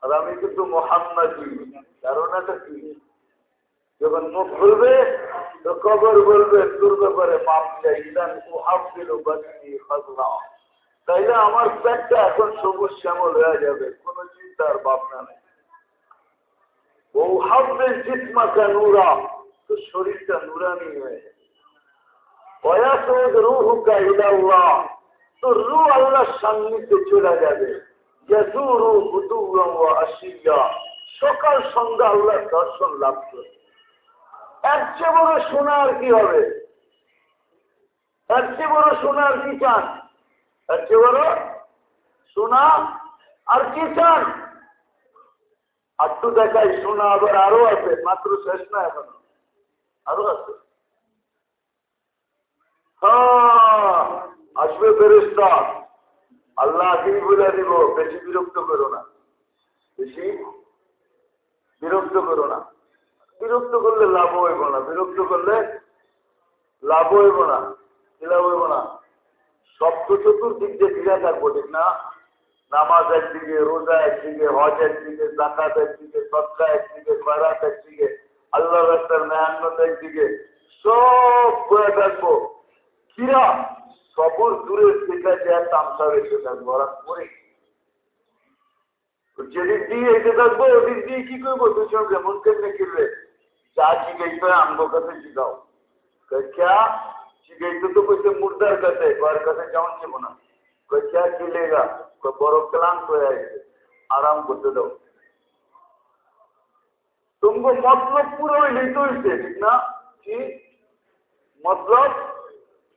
আর আমি কিন্তু মোহাম্মদী ধারণাটা কি? যখন মুখ খুলবে, তো কবর বলবে, তোর ব্যাপারে মাপ চাই। ইদান মুহাফিল তাইলে আমার পেটটা এখন সবুজ শ্যামল হয়ে যাবে। কোন চিন্তার ভাবনা নেই। ও হাফবে জিতমাকা নুরা। তো শরীরটা নুরানি হয়ে যাবে রুহুকা ইলাল্লাহ। তো রু আল্লাহর সান্নিধ্যে চলে যাবে। সকাল সন্ধ্যা আল্লাহর দর্শন লাভ করবে এর চেয়ে বড় শোনার কি হবে? এর চেয়ে বড় শোনার কি চান? এর চেয়ে বড় শোনা আর কি চান? আর তো দেখাই শোনা আবার আরও আছে, মাত্র শেষ না এখন। আরও আছে। হ্যাঁ আসবে ফেরেস্তা আল্লাহ বলে দিব, বেশি বিরক্ত করো না। বেশি বিরক্ত করো না। বিরক্ত করলে লাভ হইব না। বিরক্ত করলে লাভ হইব না। কি লাভ হইব না? সপ্ত চতুর্দিক দিয়ে ফিরে থাকব, ঠিক না? নামাজ একদিকে, রোজা একদিকে, হজ একদিকে জাকাত একদিকে, সৎকা একদিকে, খয়রাত একদিকে আল্লাহ রাস্তার মেয়ান্নত একদিকে, সব করে থাকব। কিরা সবর দূরে দেখা যায় তামসা বেঁচে থাকবো ওরা মরে যেদিন দিয়ে এসে থাকবো ওদিন দিয়ে কি করবো তোর সঙ্গে মন কেমনে কিনবে যা শিখাইতে হয় আমগো কাছে শিখাও क्या শিখাইতে তো কইছে মুর্দার কাছে কার কাছে যাওন যাবো না क्या खिलेगा तो बड़ो क्लांत हो जाएगी आराम করতে দাও तुमको मतलब पूरा ही नहीं तो ठीक ना कि मतलब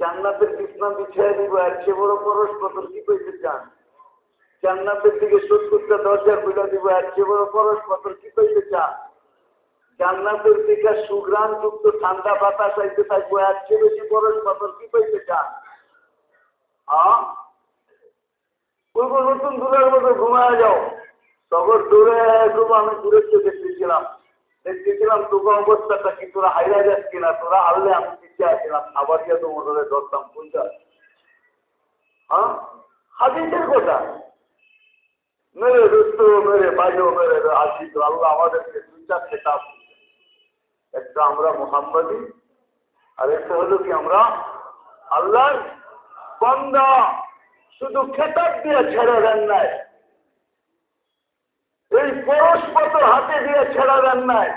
জান্নাতের কি চান? দিকে সুগ্রাম যুক্ত ঠান্ডা বাতাস আইতে থাকব এক চেয়ে বেশি পরশ পত্র কি পেতে চান? নতুন দূরের মতো ঘুমায় যাও। তখন দূরে একদম আমি চেয়ে দেখতেছিলাম দেখতেছিলাম তোকে অবস্থাটা কি তোরা হাইরা যাচ্ছি না তোরা আনলে আমি পিছিয়ে আসছিলাম খাবার দিয়ে তো মোটরে ধরতাম কোনটা হ্যাঁ? হাদিসের কথা। মেরে দোস্ত, মেরে ভাইও, মেরে আসি তো আল্লাহ আমাদেরকে দুই চারটে কাজ একটা আমরা মোহাম্মদী, আর একটা হলো কি আমরা আল্লাহ বন্দা। শুধু খেতাব দিয়ে ছেড়ে দেন নাই। এই পরস্পর হাতে দিয়ে ছেড়া দেন নাই।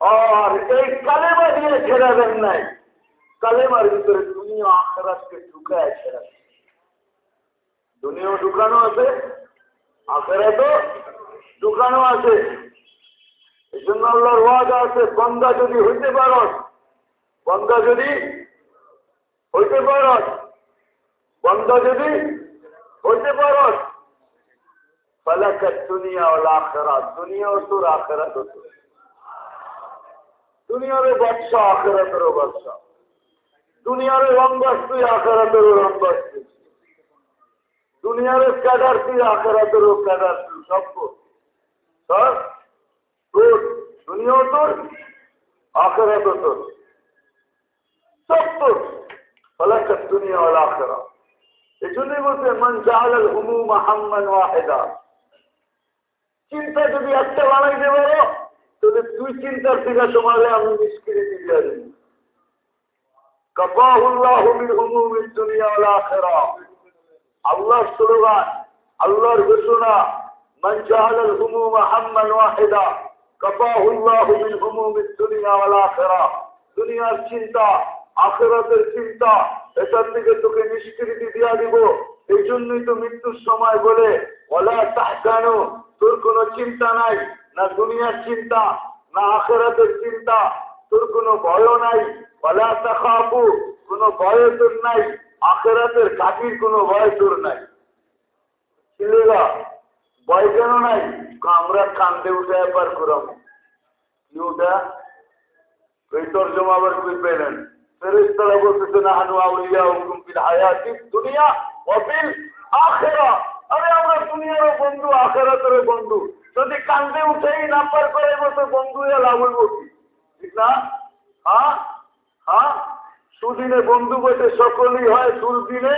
আর এই কালেমা দিয়ে ছেড়া দেন নাই। কালেমার ভিতরে দুনিয়া আখরাতকে ঢুকায় ছেড়া দুনিয়াও ঢুকানো আছে, আখেরাতও ঢুকানো আছে। এই জন্য আল্লাহর ওয়াদা আছে, বন্দা যদি হইতে পার, বন্দা যদি হইতে পার, বন্দা যদি হইতে পার ফলাকত দুনিয়া ও আখরাত দুনিয়া ও তোর আখরাত ও তোর দুনিয়ারও বাদশাহ আখরাতেরও বাদশাহ দুনিয়ার রংবাস তুই আখারাতেরও রংবাস তুই দুনিয়ার ক্যাডার তুই আখারাতেরও ক্যাডার তুই সব সব তোর দুনিয়াও তোর আখেরাতও তোর সব তোর ফলাকাত দুনিয়া ওয়াল আখেরা এই জন্যই বলছে মান জাহাল হুমুম আহাম্মান ওয়াহেদা চিন্তা যদি একটা বানাই দেবো তাহলে তুই চিন্তার থেকে তোমাকে আমি দুনিয়া ওয়াল আখিরা। দুনিয়ার চিন্তা, আখেরাতের চিন্তা, এটার থেকে তোকে নিষ্কৃতি দিয়া দিব। এই জন্যই তো মৃত্যুর সময় বলে ওলা তাহজানো, তোর কোনো চিন্তা নাই, না দুনিয়ার চিন্তা, না আখেরাতের চিন্তা, তোর কোনো ভয় নাই তাকাবু কোনো ভয় তোর নাই, আখেরাতের কাঠির কোনো ভয় তোর নাই। ভয় কেন নাই? আমরা কান্দে উঠে একবার করাম কি ওটা ওই তর্জমা আবার কই পেলেন? ফেরেস্তারা বলতেছে না হানু আউলিয়া হুকুম হায়াতি দুনিয়া ওয়াফিল আখেরা। আরে আমরা দুনিয়ারও বন্ধু, আখেরাতেরও বন্ধু। যদি কান্দে উঠেই না পার করে মতো বন্ধু লাভ হইব কি? ঠিক না? হ্যাঁ? হ্যাঁ? সুদিনে বন্ধু বসে সকলই হয় দুর্দিনে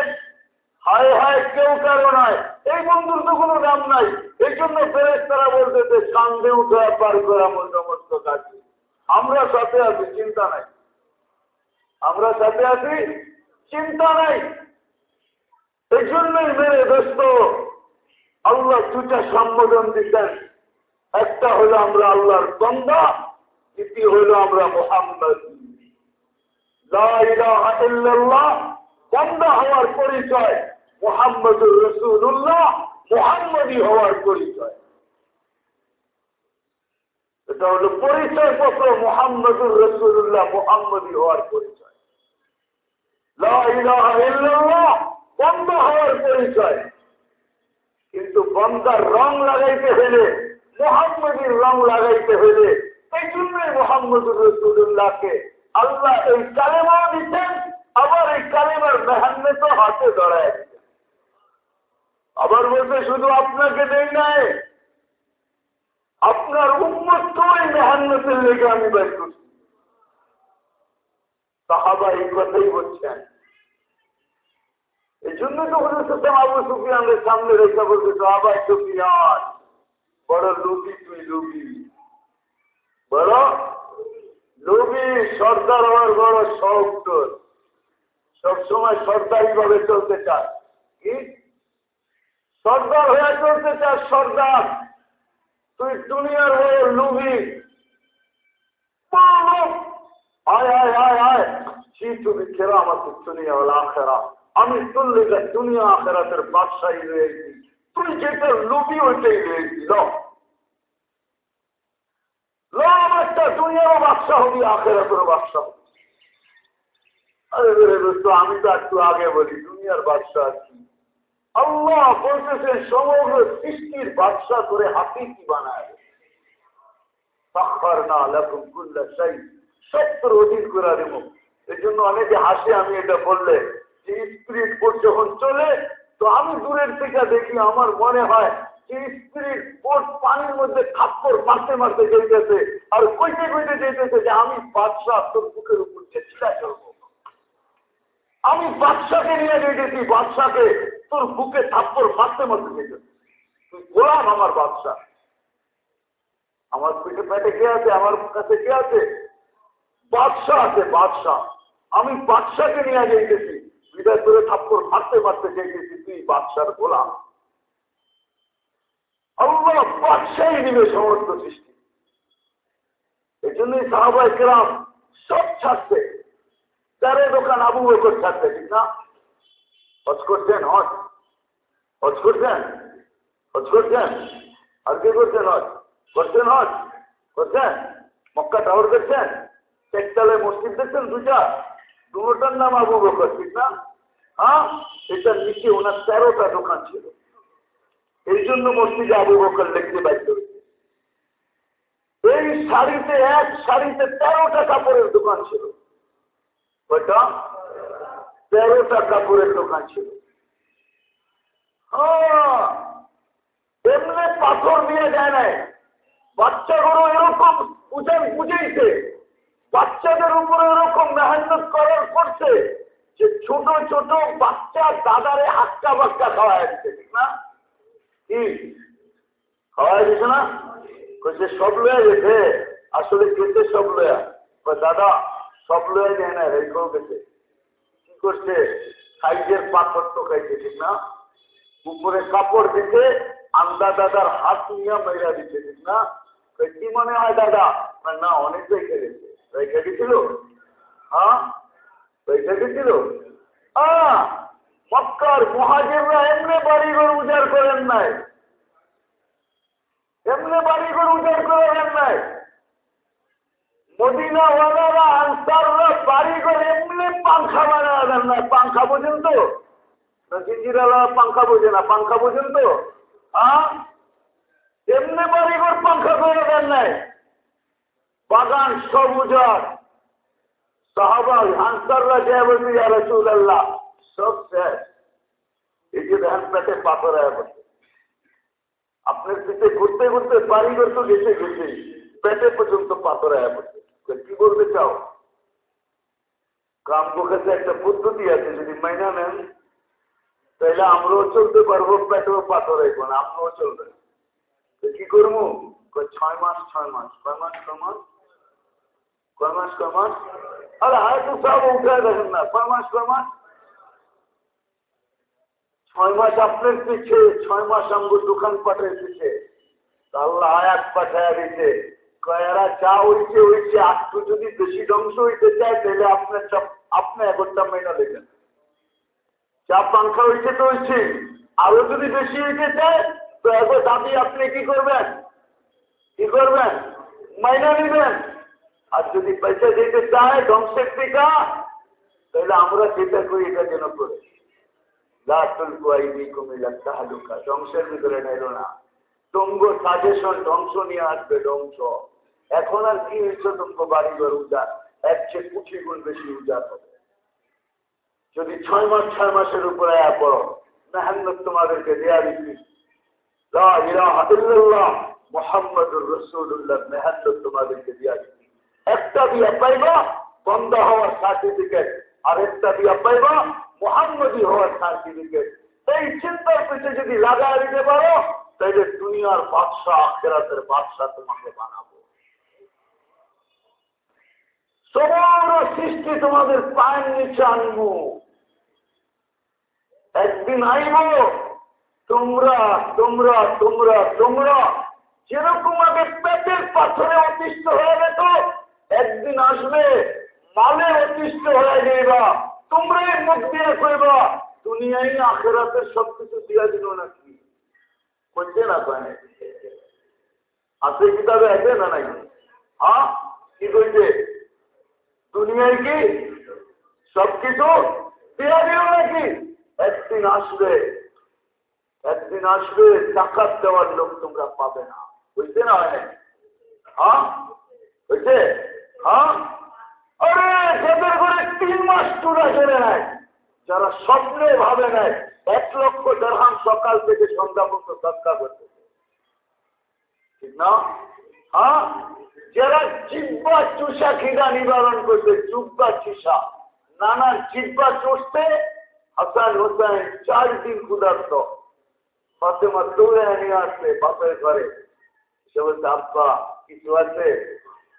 হায় হায়, কেউ কারও নয় এই বন্ধুর তো কোনো দাম নাই। এই জন্য ফেরেস তারা বলতেছে কান্দে উঠে পার করা সমস্ত কাজ। আমরা সাথে আছি, চিন্তা নাই। আমরা সাথে আছি, চিন্তা নাই। এই জন্যই মেরে দোস্ত আল্লাহ দুটা সম্বোধন দিতেন। একটা হলো আমরা আল্লাহর বন্দা, দ্বিতীয় হলো আমরা মোহাম্মদ। বন্দা হওয়ার পরিচয় মোহাম্মদুর রসুল্লাহ মোহাম্মদী হওয়ার পরিচয়। এটা হলো পরিচয় পত্র মোহাম্মদুর রসুল্লাহ মোহাম্মদী হওয়ার পরিচয়। বন্ধ হওয়ার পরিচয়। কিন্তু বন্দার রং লাগাইতে হলে মোহাম্মদীর রং লাগাইতে হলে এই জন্যই মোহাম্মদুর রসুল্লাহকে আল্লাহ এই কালেমাও দিচ্ছেন আবার এই কালেমার মেহান্নে তো হাতে দাঁড়ায় আবার বলতে শুধু আপনাকে দেই নাই, আপনার উন্মত ওই মেহান্নতের লেগে আমি বের করছি সাহাবা এই কথাই বলছেন এই জন্য তো হজরতাম আবু সুফিয়ানের সামনে রেখে বলছে, সাহাবা সুফিয়ান, বড় লুবি তুই লুবি বড় লুবি সর্দার হওয়ার বড় শখ সবসময় সর্দারি ভাবে চলতে চাস। কি? সর্দার হয়ে চলতে চাস, সর্দার। তুই দুনিয়ার বড় লুবি আয় আয় আয় আয়। তুমি খেরা আমার দুনিয়া হল আখেরা আমি তোর দুনিয়া আখেরাতের বাদশাহী রয়েছি তুই যেটা লুবি ওইটাই রয়েছি ল একটা দুনিয়ারও বাদশা হবি আখেরাতেরও বাদশা হবি আরে বেরে দোস্ত, আমি তো একটু আগে বলি, দুনিয়ার বাদশাহ কি? আল্লাহ বলতেছেন সমগ্র সৃষ্টির বাদশাহ করে হাতি কি বানায়? না লাকুম সত্তর অধীন করে দেব। এই জন্য অনেকে হাসে, আমি এটা বললে স্পিরিট বোর্ড যখন চলে, তো আমি দূরের থেকে দেখি, আমার মনে হয় যে স্পিরিট বোর্ড পানির মধ্যে থাপ্পর মারতে মারতে যেতেছে, আর কইতে কইতে যেতেছে যে আমি বাদশাহ তোর বুকের উপর চেষ্টা করব আমি বাদশাকে নিয়ে যেতেছি বাদশাকে তোর বুকে থাপ্পর মারতে মারতে যেতেছে। তুই গোলাম আমার বাদশাহ। আমার পিঠে পেটে কে আছে? আমার কাছে কে আছে? বাদশাহ আছে, বাদশাহ। আমি বাদশাকে নিয়ে যেতেছি। বিদায় করে থাপ্পর মারতে মারতে যেতেছি তুই বাদশার গোলাম। আল্লাহ বাদশাহী নিবে সমস্ত সৃষ্টি। এই জন্যই সাহাবাই গ্রাম সব ছাড়ছে। চারে দোকান আবু বকর ছাড়ছে, ঠিক না? হজ করছেন, হজ? হজ করছেন? হজ করছেন? আর কি করছেন হজ? করছেন হজ? করছেন? মক্কা টাওয়ার করছেন একতলায় মসজিদ দেখছেন দুটা দুটার নাম আবু বকর ঠিক না? হ্যাঁ? এটার নিচে ওনার তেরোটা দোকান ছিল। এই জন্য মসজিদে আবু বকর লিখতে বাধ্য এই শাড়িতে এক শাড়িতে তেরোটা কাপড়ের দোকান ছিল। কয়টা? তেরোটা কাপড়ের দোকান ছিল। হ্যাঁ, এমনি পাথর দিয়ে দেয় নাই। বাচ্চাগুলো এরকম বুঝে বুঝেইছে। বাচ্চাদের উপরে এরকম মেহনত করার করছে যে ছোট ছোট বাচ্চা দাদারে হাক্কা বাক্কা খাওয়া যাচ্ছে ঠিক না? কি? খাওয়া দিছে না? সব লয়ে গেছে। আসলে সব লয়া দাদা, সব লয়ে যায় না রেখেও গেছে। কি করছে? সাইজের পাথর তো খাইছে, ঠিক না? উপরে কাপড় দিতে আন্দা দাদার হাত নিয়ে মেরা দিচ্ছে ঠিক না? কি মনে হয় দাদা? না, অনেক রেখে গেছে। রেখে দিছিল? হ্যাঁ? দিছিল? হ্যাঁ মক্কার মহাজিররা এমনি বাড়িঘর উজাড় করেন নাই। এমনি বাড়িঘর উজাড় করেন নাই। মদিনা ওয়ালারা আনসাররা বাড়িঘর এমনি পাংখা বানায় দেন না পাংখা বোঝেন তো? জিঞ্জিরালা পাংখা বোঝে না, পাংখা বোঝেন তো? হ্যাঁ এমনি বাড়িঘর পাংখা করে দেন নাই। বাগান সব উজাড় সাহাবা আনসাররা যে বলছে রসুল আল্লাহ সব শেষ। এই যে ধ্যান পেটে পাথর আপনার পিঠে ঘুরতে ঘুরতে বাড়িঘর তো গেছে গেছে, পেটে পর্যন্ত পাথর কি বলতে চাও? কামকো একটা পদ্ধতি আছে, যদি মাইনা নেন তাহলে আমরাও চলতে পারব, পেটেও পাথর এখন আমরাও চলবে কি করব? ছয় মাস ছয় মাস ছয় মাস ছয় মাস ছয় মাস আপনার পিছে ছয় মাস আমগো দোকান পাঠের পিছে আল্লাহ আয়াত পাঠায় দিতে কয়েরা যা হইছে হইছে একটু যদি বেশি ধ্বংস হইতে চায় তাহলে আপনার আপনি এগারোটা মাইনা লেখেন চা পাংখা হইছে তো হইছে আরও যদি বেশি হইতে চায় তো এগো দাবি আপনি কি করবেন কি করবেন মাইনা নিবেন আর যদি পয়সা দিতে চায়, ধ্বংসের টিকা তাহলে আমরা যেটা করি, এটা যেন করে। ধ্বংসের ভিতরে নেল না। তঙ্গ সাজেশন ধ্বংস নিয়ে আসবে, ধ্বংস। এখন আর কি হয়েছে তঙ্গ বাড়ি ঘর উজার এক চেয়ে কুচি গুণ বেশি উজার হবে। যদি ছয় মাস, ছয় মাসের উপরে আয়া পড়ো, মেহান্নত তোমাদেরকে দেয়া দিচ্ছি মোহাম্মদুর রসুল্লাহ মেহান্নত তোমাদেরকে দেয়া দিচ্ছি একটা দিয়া পাইবা, বন্ধ হওয়ার সার্টিফিকেট আর একটা দিয়া পাইবা, মোহাম্মদী হওয়ার সার্টিফিকেট এই চিন্তার পিছনে যদি লাগাই দিতে পারো, তাইলে দুনিয়ার বাদশাহ আখেরাতের বাদশাহ তোমাকে বানাবো। সমগ্র সৃষ্টি তোমাদের পায়ের নিচে আনব। একদিন আইব, তোমরা তোমরা তোমরা তোমরা, যেরকম আগে পেটের পাথরে অতিষ্ঠ গেত একদিন আসবে মালে অতিষ্ঠ হয়ে যাইবা তোমরাই মুখ দিয়ে কইবা দুনিয়ায় আখেরাতের সবকিছু দিয়া দিল নাকি করছে না পায় আছে কিতাবে আছে না নাই? হ্যাঁ? কি কইছে? দুনিয়ায় কি সবকিছু নাকি? একদিন আসবে একদিন আসবে টাকার দেওয়ার লোক তোমরা পাবে না। বুঝতে না হয় বুঝছে? হ্যাঁ? আরে যাদের করে তিন মাস চূড়া জেনে নেয় যারা স্বপ্নে ভাবে নেয় এক লক্ষ দেড়হাম সকাল থেকে সন্ধ্যা পর্যন্ত সৎকার করতে হ্যাঁ? যারা জিব্বা চুষা খিদা নিবারণ করছে চুব্বা চুষা। নানার জিব্বা চষতে হাসান হোসেন চার দিন ক্ষুধার্ত। ফাতেমা দৌড়ে নিয়ে আসছে বাপের ঘরে। সে বলছে, আব্বা, কিছু আছে?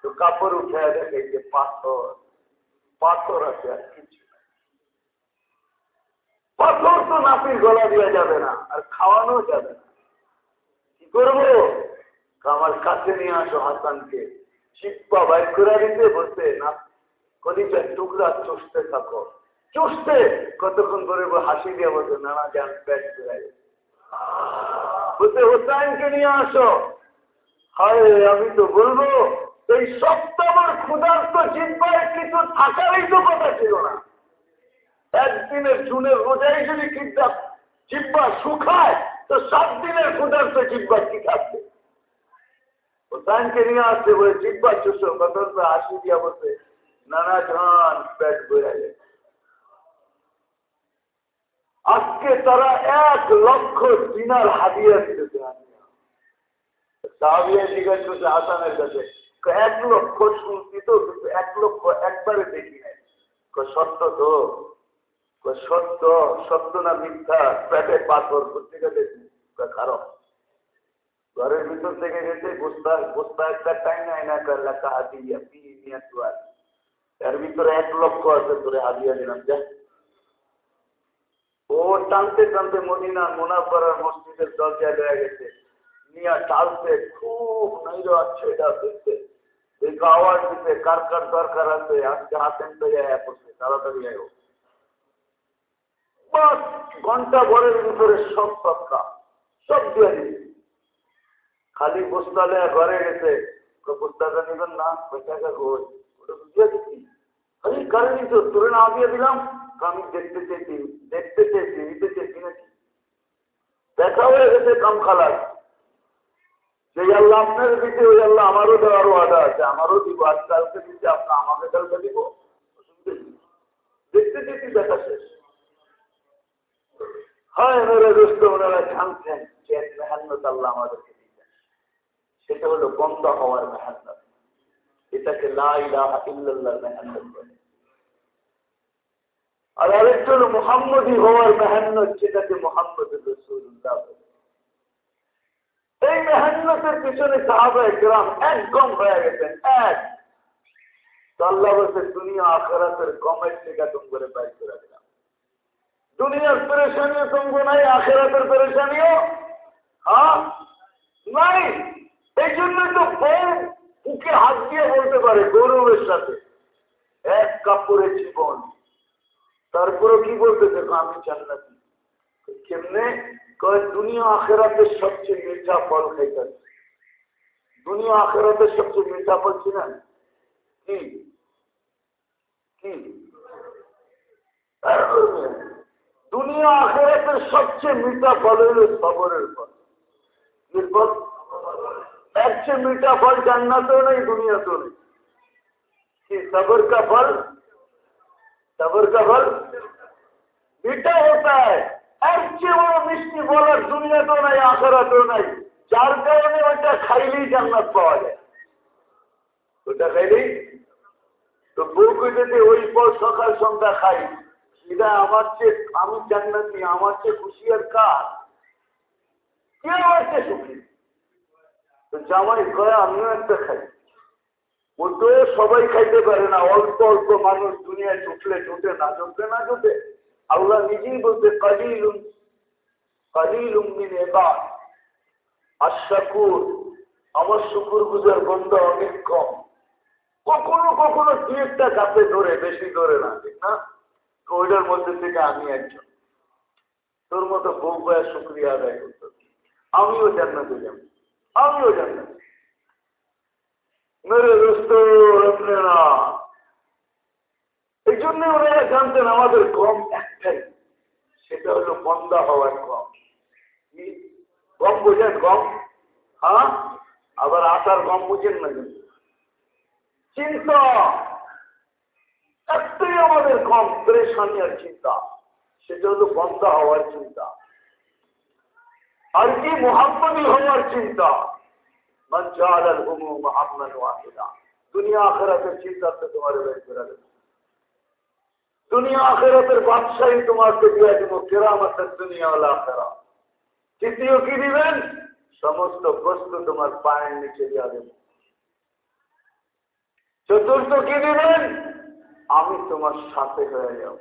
তো কাপড় উঠে দেখে যে পাথর। পাথর আছে আর কিছু পাথর তো নাপির গলা দেওয়া যাবে না, আর খাওয়ানো যাবে না। কি করব? আমার কাছে নিয়ে আসো হাসানকে। শিপ্পা বাইক করে দিতে বলতে না কলিজার টুকরা চষতে থাকো। চষতে? কতক্ষণ করে হাসি দিয়ে বলছে নানা যান প্যাট করে বলতে হোসাইনকে নিয়ে আসো। হায়, আমি তো বলব, এই সপ্তাহের ক্ষুধার্ত জিব্বার কিছু থাকারই তো কথা ছিল না। একদিনের জুনের রোজাই যদি কিডন্যাপ, জিব্বা শুকায়, তো সাত দিনের ক্ষুধার্ত জিব্বা কি থাকবে? হোসাইনকে নিয়ে আসছে বলে জিব্বা চুষো কত হাসি দিয়া বলছে, নানা ধান পেট বয়ে আজকে তারা এক লক্ষ দিনার হাদিয়া দিতেছে একবারে দেখি নাই। সত্য তো? সত্য সত্য না মিথ্যা? পেটে পাথর পত্রিকা দেখি খারাপ। ঘরের ভিতর থেকে গেছে গোস্তা গোস্তা একটা টাইম নাই না লেখা হাদিয়া পি নিয়ে এর ভিতরে এক লক্ষ আছে তোরে হাদিয়া দিলাম, যা। ও টানতে টানতে মদিনা মোনাফার মসজিদের দরজায় লয়ে গেছে। নিয়া টালতে খুব নৈর আছে এটা দেখতে। এই আওয়াজ দিতে কার কার দরকার আছে? আজকে হাতেন তো যায় পড়ছে তাড়াতাড়ি আয়। ঘণ্টা ভরের ভিতরে সব সৎকা সব দিয়ে খালি বস্তালে ঘরে গেছে। বস্তাটা নেবেন না পয়সাটা ঘোষ ওটা বুঝিয়ে দিচ্ছি। না দিয়ে দিলাম আমি দেখতে চেয়েছি দেখতে চেয়েছি নিতে চেয়েছি নাকি? দেখা হয়ে গেছে কাম খালাস যে আল্লাহ আপনার দিতে ওই আল্লাহ আমারও দেওয়ারও আদা আছে, আমারও দিব। আজকালকে দিতে আপনার আমাকে কালকে দিব দেখতে চেয়েছি দেখা শেষ। হ্যাঁ মেরে দোস্ত, ওনারা জানছেন যে মেহান্নত আল্লাহ আমাদেরকে সেটা হলো বন্ধ হওয়ার মেহান্নত এটাকে মেহান্নত বলে। আর আরেকটা হলো হওয়ার মেহান্নত যেটাকে মোহাম্মদ রসুল্লাহ এই মেহান্নতের পিছনে সাহাবা গ্রাম একদম হয়ে গেছেন, এক। দুনিয়া আখরাতের কমেন্ট লেখা তুম করে বাইর করে দুনিয়ার পরেশানিও তুমগো নাই, আখেরাতের পরেশানিও হ্যাঁ? নাই। এই জন্যই তো বউ বুকে হাত দিয়ে বলতে পারে গৌরবের সাথে, এক কাপড়ে জীবন। তারপরে কি বলতেছে আমি জান্নাতি। কেমনে? কয়, দুনিয়া আখেরাতের সবচেয়ে মিঠা ফল খাইতেছে। দুনিয়া আখেরাতের সবচেয়ে মিঠা ফল ছিলেন কি? কি? দুনিয়া আখেরাতের সবচেয়ে মিঠা ফল হইল সবরের ফল। এরপর এর চেয়ে মিঠা ফল জান্নাতেও নেই দুনিয়াতেও নেই কি সবর কা ফল सबर का फल मीठा होता है এর বড় মিষ্টি বলার দুনিয়া তো নাই আখরা তো নাই যার কারণে ওইটা খাইলেই জান্নাত পাওয়া যায় ওটা খাইলেই তো বউ কইতে ওই পর সকাল সন্ধ্যা খাই এটা আমার চেয়ে আমি জান্নাতি আমার চেয়ে খুশি আর কার কে আমার চেয়ে সুখী জামাই কয় আমিও একটা খাই। ও তো সবাই খাইতে পারে না। অল্প অল্প মানুষ দুনিয়ায় চুটলে চুটে না চুটলে না চুটে আল্লাহ নিজেই বলতে কালিলুম কালিলুম মিন এবার আশাকুর আমার শুকুর গুজার বন্ধ অনেক কম। কখনো কখনো দু একটা কাপে ধরে, বেশি ধরে না, ঠিক না? ওইটার মধ্যে থেকে আমি একজন। তোর মতো বউ শুক্রিয়া আদায় করতো আমিও জান্নাতে যাব। আমিও জান্নাতে মেরে দোস্ত আপনারা এই জন্য ওনারা জানতেন আমাদের কম একটাই সেটা হলো বন্দা হওয়ার কম কম বোঝেন কম হ্যাঁ আবার আসার কম বুঝেন না চিন্তা একটাই আমাদের কম পরেশানি আর চিন্তা সেটা হলো বন্দা হওয়ার চিন্তা আর কি মোহাম্মদ হওয়ার চিন্তা? দুনিয়া চিন্তা তোমার দুনিয়া তৃতীয় কি দিবেন? সমস্ত বস্তু তোমার পায়ের নিচে দিয়ে দেব। চতুর্থ কি দিবেন? আমি তোমার সাথে হয়ে যাব।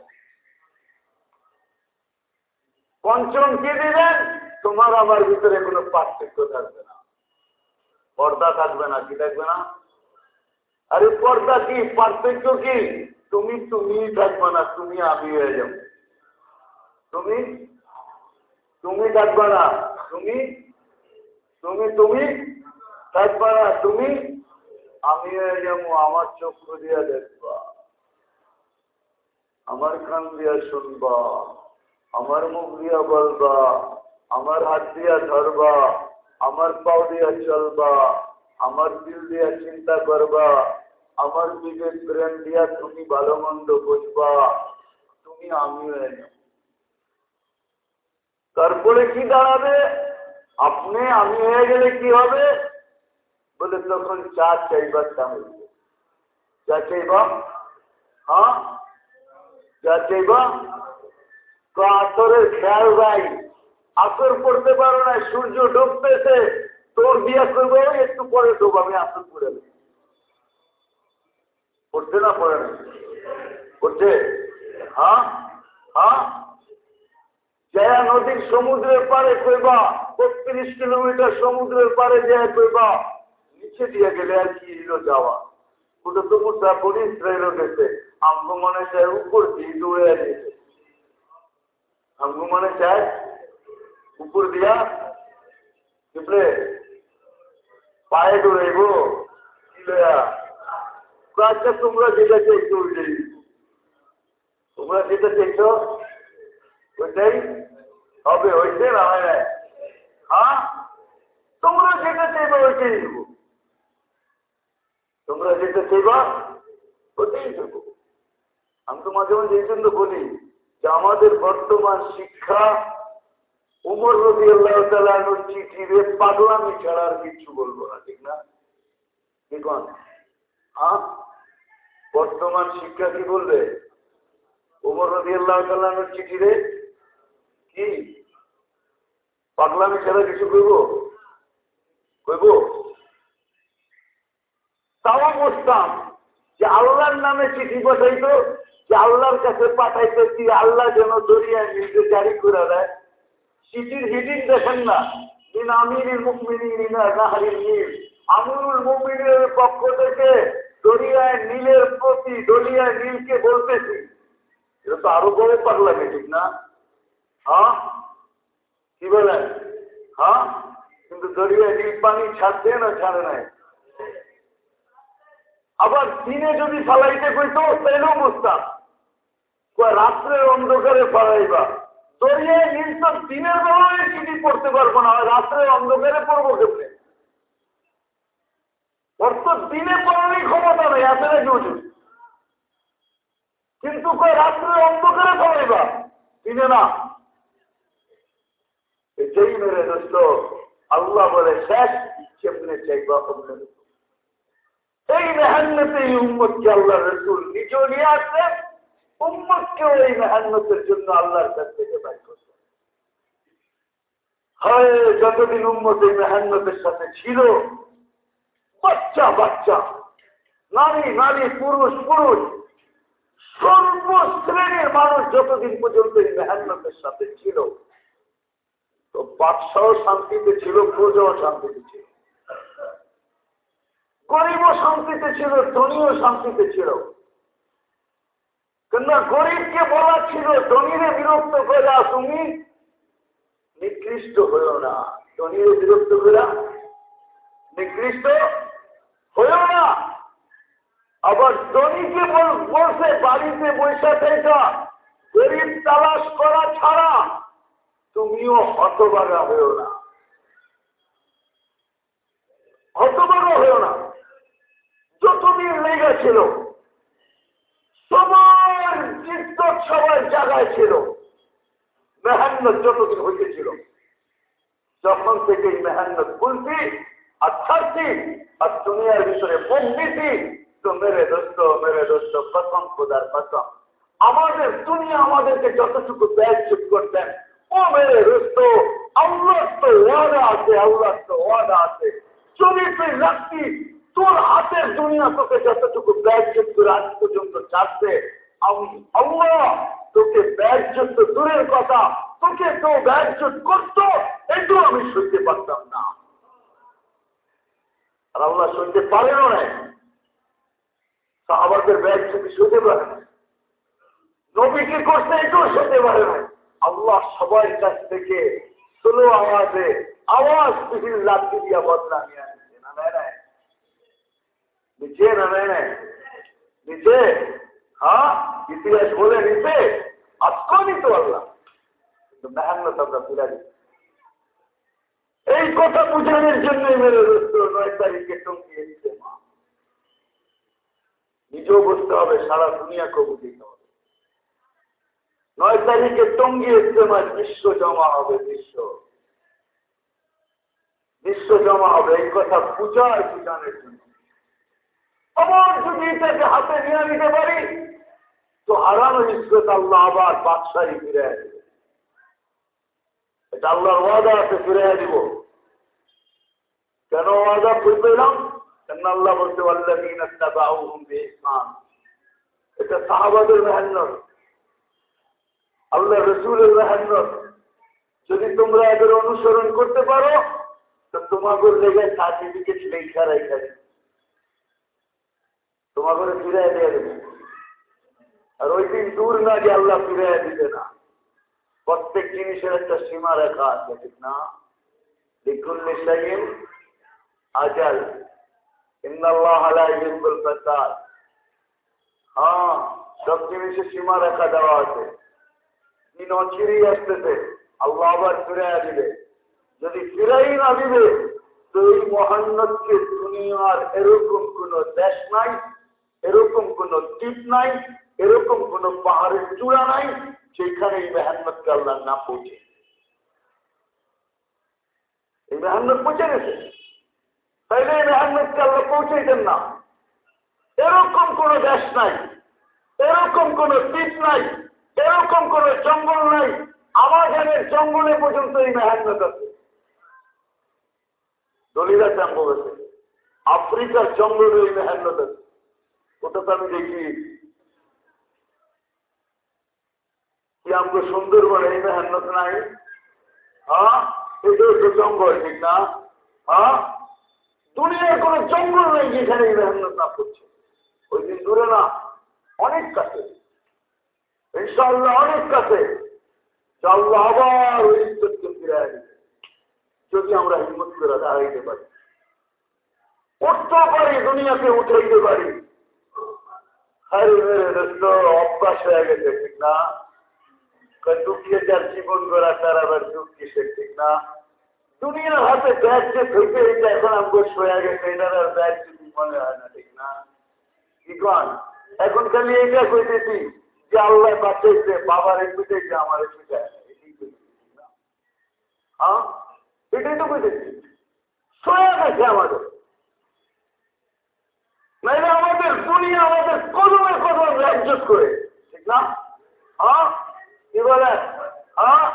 পঞ্চম কি দিবেন? তোমার আমার ভিতরে কোনো পার্থক্য থাকবে না। পর্দা থাকবে না, কি থাকবে না? আরে পর্দা কি? পার্থক্য কি? তুমি তুমি থাকবে না, তুমি আমি হয়ে যাবে। তুমি? তুমি থাকবে না, তুমি? তুমি তুমি? থাকবে না, তুমি? আমি হয়ে যাব, আমার চক্ষু দিয়া দেখবা। আমার কান দিয়া শুনবা। আমার মুখ দিয়া বলবা। আমার হাত দিয়া ধরবা আমার পাও দিয়া চলবা আমার দিল দিয়া চিন্তা করবা আমার বিবেক প্রেম দিয়া তুমি ভালো মন্দ বুঝবা তুমি আমিও এনে তারপরে কি দাঁড়াবে আপনি আমি হয়ে গেলে কি হবে বলে তখন চা চাইবার চা হইবে চা চাইবা হ্যাঁ চা চাইবা তো আসরের খেয়াল ভাই আসর করতে পারো না, সূর্য ডুবতেছে, তোর বিয়া করব, একটু পরে ডুব, আমি আসর পড়ে পড়ছে না পড়ে না পড়ছে? হ্যাঁ? হ্যাঁ? জয়া নদীর সমুদ্রের পারে কইবা বত্রিশ কিলোমিটার সমুদ্রের পারে যায় কইবা নিচে দিয়ে গেলে আর কি এলো যাওয়া? ওটা তো মুসা পরিস রইল গেছে। আমগো মনে চায় উপর দিয়ে দৌড়ে দিয়েছে আমগো মনে চায় উপর দিয়া কিপলে পায়ে দৌড়াইব কি আচ্ছা তোমরা যেটা ওইটাই তোমরা যেটা চাইছো ওইটাই হবে ওইটাই না হয় হ্যাঁ? তোমরা যেটা চাইবে ওইটাই দেবো। তোমরা যেটা চাইবা ওইটাই দেবো। আমি তো মাঝে মাঝে এই জন্য বলি যে আমাদের বর্তমান শিক্ষা উমর রবি আল্লাহ তালুর চিঠি রে পাগলামি ছাড়া আর কিছু বলব না, ঠিক না? হ্যাঁ বর্তমান শিক্ষা কি বলবে? উমর রবি আল্লাহ তালুর চিঠি রে? কি? পাগলামি ছাড়া কিছু কইব? কইব? তাও বুঝতাম যে আল্লাহর নামে চিঠি পাঠাইতো, যে আল্লাহর কাছে পাঠাইতো, কি আল্লাহ যেন দরিয়ায় নিজে জারি করে দেয়? চিঠির হিডিং দেখেন না। দিন আমির মুকমিনিন নাহারির নীল আমিরুল মুকমিনের পক্ষ থেকে দরিয়ায় নীলের প্রতি, দরিয়ায় নীলকে বলতেছি। এটা তো আরও বড় পাগলামি, ঠিক না? হ্যাঁ? কি বলেন? হ্যাঁ? কিন্তু দরিয়ায় নীল পানি ছাড়ছে না, ছাড়ে নাই। আবার দিনে যদি ফালাইতে কইতো, তাইলেও বুঝতাম রাত্রের অন্ধকারে ফালাইবা। নীল তো দিনের বেলায় চিঠি পড়তে পারব না রাত্রের অন্ধকারে পড়ব কেমনে? ওর তো দিনে পড়ারই ক্ষমতা নেই আছে নাকি কিন্তু কয় রাত্রে অন্ধকারে ফলাইবা দিনে না। যেই মেরে দোস্ত, আল্লাহ বলে, শেষ কেমনে চাইবা অমনে এই মেহান্নতে এই উম্মতকে আল্লাহ রসুল নিজেও নিয়ে আসছেন উম্মতকেও এই মেহান্নতের জন্য আল্লাহর কাছ থেকে বাই করছেন হয় যতদিন উম্মত এই মেহান্নতের সাথে ছিল, বাচ্চা বাচ্চা, নারী নারী, পুরুষ পুরুষ, সর্বশ্রেণীর মানুষ যতদিন পর্যন্ত এই মেহান্নতের সাথে ছিল, তো বাদশাহ শান্তিতে ছিল, প্রজাও শান্তিতে ছিল। গরিবও শান্তিতে ছিল, ধনীও শান্তিতে ছিল। গরিবকে বলা ছিল, ধনীরে বিরক্ত করা তুমি নিকৃষ্ট হইও না। ধনীরে বিরক্ত করা নিকৃষ্ট হইও না। আবার ধনীকে বলছে, বাড়িতে বৈশা থেকে গরিব তালাশ করা ছাড়া তুমিও হতবাগা হইও না। হতবাগা হইও না। যতদিন লেগে ছিল সবার চিত্ত সবার জায়গায় ছিল মেহান্নত যতদিন হইতেছিল, যখন থেকে মেহান্নত বলছি আর ছাড়ছি আর দুনিয়ার বিষয়ে মুখ দিছি, তো মেরে দোস্ত মেরে দোস্ত, প্রথম খোদার প্রথম। আমাদের দুনিয়া আমাদেরকে যতটুকু ব্যয় চুপ করতেন, ও মেরে দোস্ত আল্লাহ তো ওয়াদা আছে আল্লাহ তো ওয়াদা আছে। যদি তুই রাখতি তোর হাতের দুনিয়া তোকে যতটুকু ব্যয় চুপ করে আজ পর্যন্ত চাচ্ছে আল্লাহ তোকে ব্যয়যুক্ত দূরের কথা, তোকে তো ব্যয়যুত করত, এটাও আমি শুনতে পারতাম না। আর আল্লাহ শুনতে পারেনও না সাহাবাদের ব্যাগ যদি শুতে পারে না নবীকে করতে এটাও শুতে পারে না আল্লাহ সবার কাছ থেকে স্লো আওয়াজে আওয়াজ বিভিন্ন লাঠি দিয়া বদলা নিয়ে আসছে। না নেয় নিচে না নেয় নিচে? হ্যাঁ ইতিহাস বলে নিতে আজকেও নিতে পারলাম। কিন্তু এই কথা বুঝানোর জন্যই মেরে রুস্ত নয় তারিখে টঙ্কিয়ে দিতে মা। নিজেও বুঝতে হবে, সারা দুনিয়াকেও বুঝতে হবে। নয় তারিখে টঙ্গি ইস্তেমায় বিশ্ব জমা হবে, বিশ্ব। বিশ্ব জমা হবে, এই কথা পূজার পূজানের জন্য। আমার যদি এটাকে হাতে নিয়ে নিতে পারি তো হারানো ইসরত আল্লাহ আবার বাদশাহী ফিরে এটা আল্লাহর ওয়াদা আছে, ফিরে দিব। কেন ওয়াদা পেলাম কেন আল্লাহ বলতে পারলেন এটা সাহাবাদের মেহান্নত। আল্লাহ রসুলের মেহান্নত। যদি তোমরা এদের অনুসরণ করতে পারো, তো তোমাকে লেগে সার্টিফিকেট লেখা রেখা তোমাকে ফিরাই দিয়ে দেবে। আর ওই দিন দূর না যে আল্লাহ ফিরাই দিবে না। প্রত্যেক জিনিসের একটা সীমা রেখা আছে, ঠিক না? আজাল। হ্যাঁ সব জিনিসের সীমা রেখা দেওয়া আছে। দিন অচিরেই আসতেছে। আল্লাহ আবার ফিরাইয়া দিবে। যদি ফিরাই না দিবে, তো এই মহান্নতকে দুনিয়ার এরকম কোন দেশ নাই। এরকম কোন দ্বীপ নাই, এরকম কোন পাহাড়ের চূড়া নাই সেখানে এই মেহান্নতকে আল্লাহ না পৌঁছে। এই মেহান্নত পৌঁছে গেছে। তাইলে এই মেহান্নতকে আল্লাহ পৌঁছাইতেন না। এরকম কোন দেশ নাই, এরকম কোন দ্বীপ নাই, এরকম কোন জঙ্গল নাই আমাদের জঙ্গলে পর্যন্ত এই মেহান্নত আছে। দলিলা জঙ্গল আছে আফ্রিকার জঙ্গলে এই মেহান্নত আছে। ওটা তো আমি দেখি কি আমাকে সুন্দরবনে এই মেহান্নত নাই। হ্যাঁ? তো জঙ্গল, ঠিক না? হ্যাঁ? দুনিয়ার কোন জঙ্গল নেই যেখানে এই মেহান্নত না করছে। ওই দিন দূরে না, অনেক কাছে। ইনশাআল্লাহ অনেক কাছে। আল্লাহ আবার ওই ইজ্জতকে ফিরাই যদি আমরা হিম্মত করে দাঁড়াইতে পারি। উঠতে পারি, দুনিয়াকে উঠাইতে পারি। অভ্যাস হয়ে গেছে, ঠিক না? জীবন করা তার আবার দুঃখ কিসের ঠিক না? দুনিয়ার হাতে ব্যাগ যে থেকে এটা এখন আমগোস হয়ে গেছে, এটার আর ব্যাগ যদি মনে হয় না, ঠিক না? কি কন? এখন খালি এটা কইতেছি, যে আল্লাহ বাঁচাইছে, বাবার পিটাইছে আমার পিটায় হ্যাঁ? এটাই তো কইতেছি। সয়ে গেছে আমাদের। নাইলে আমাদের দুনিয়া আমাদের কদমে কদম রাজ্যত করে। ঠিক না? হ্যাঁ? কি বলে? হ্যাঁ?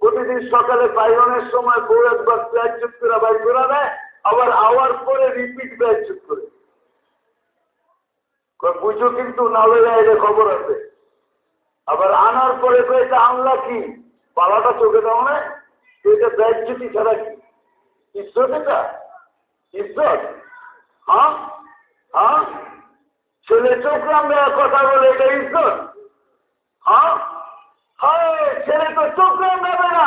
প্রতিদিন সকালে বাইরনের সময় বউ একবার প্যাচুত করে বাড়ি করে দেয়, আবার আওয়ার পরে রিপিট প্যাচুত করে। বুঝো কিন্তু নালে খবর আছে। আবার আনার পরে কয়েছে আনলা কি? পালাটা চোখে দাও না। এটা ব্যাজ্যুতি ছাড়া কি? ইজ্জত এটা? ইজ্জত? হ্যাঁ? হ্যাঁ? ছেলে চোখ রামরা কথা বলে এটা ইজ্জত। হ্যাঁ? হ্যাঁ ছেলে তো চোখ রামড়াবে না।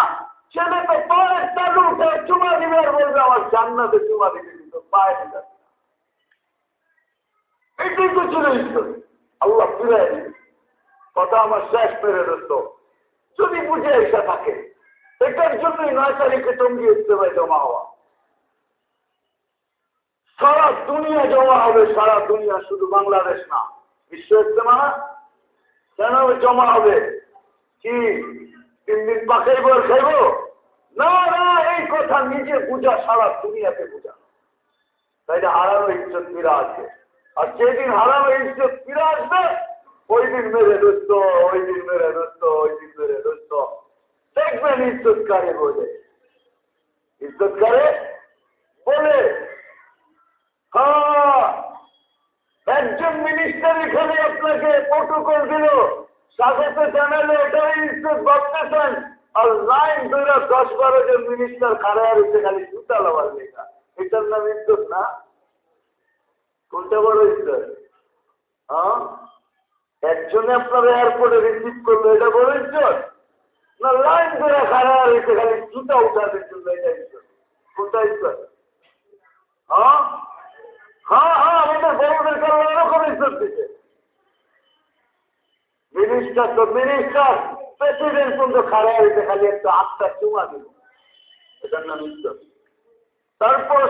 ছেলে তো পায়ের তালু উঠে চুমা দিবে আর বলবে, আমার জান্নাতে চুমা দিবে কিন্তু পায়ে দিবে এটাই তো ছিল ইজ্জত। আল্লাহ ফিরে কথা আমার শেষ পেরে দোস্ত যদি বুঝে এসে থাকে, এটার জন্যই নয় তারিখে টঙ্গি ইস্তেমায় জমা হওয়া। সারা দুনিয়া জমা হবে, সারা দুনিয়া শুধু বাংলাদেশ না। বিশ্ব ইস্তেমা না? কেন জমা হবে? কি, তিন দিন পাখাইব আর খাইব? না না, এই কথা নিজে বুঝা, সারা দুনিয়াতে বুঝা। তাই হারানো ইজ্জত ফিরে আসবে। আর যেদিন হারানো ইজ্জত ফিরে আসবে, ওই দিন মেরে দোস্ত ওই দিন মেরে দোস্ত ওই দিন মেরে দোস্ত দেখবেন ইজ্জত কারে বলে। ইজ্জত কারে বলে। একজন মিনিস্টার এখানে আপনাকে প্রোটোকল দিল। স্বাগত জানালে, এটাই ইজ্জত ভাবতেছেন আর লাইন ধরে দশ বারো জন মিনিস্টার খাড়া রয়েছে, খালি জুতা লবার লেখা। এটার নাম ইজ্জত না? কোনটা বড় ইজ্জত? হ্যাঁ? একজনে আপনার এয়ারপোর্টে রিসিভ করল, এটা বড় ইজ্জত? না, লাইন ধরে খাড়া রয়েছে, খালি জুতা উঠাতে জন্য এটা ইজ্জত। কোনটা ইজ্জত? হ্যাঁ? হ্যাঁ হ্যাঁ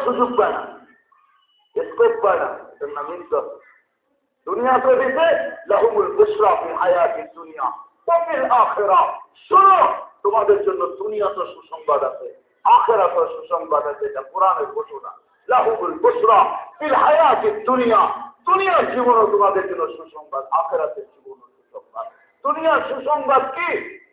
সুযোগ পায় না। স্কোপ পায় না, এটার নাম দিতে দুনিয়া শোনো, তোমাদের জন্য দুনিয়াতে সুসংবাদ আছে আখেরাতে সুসংবাদ আছে, এটা কোরআনের ঘোষণা। লাহুবুল বুশরা ফিল হায়াতিদ দুনিয়া। দুনিয়ার জীবনও তোমাদের জন্য সুসংবাদ, আখেরাতের জীবনও সুসংবাদ। দুনিয়ার সুসংবাদ কি?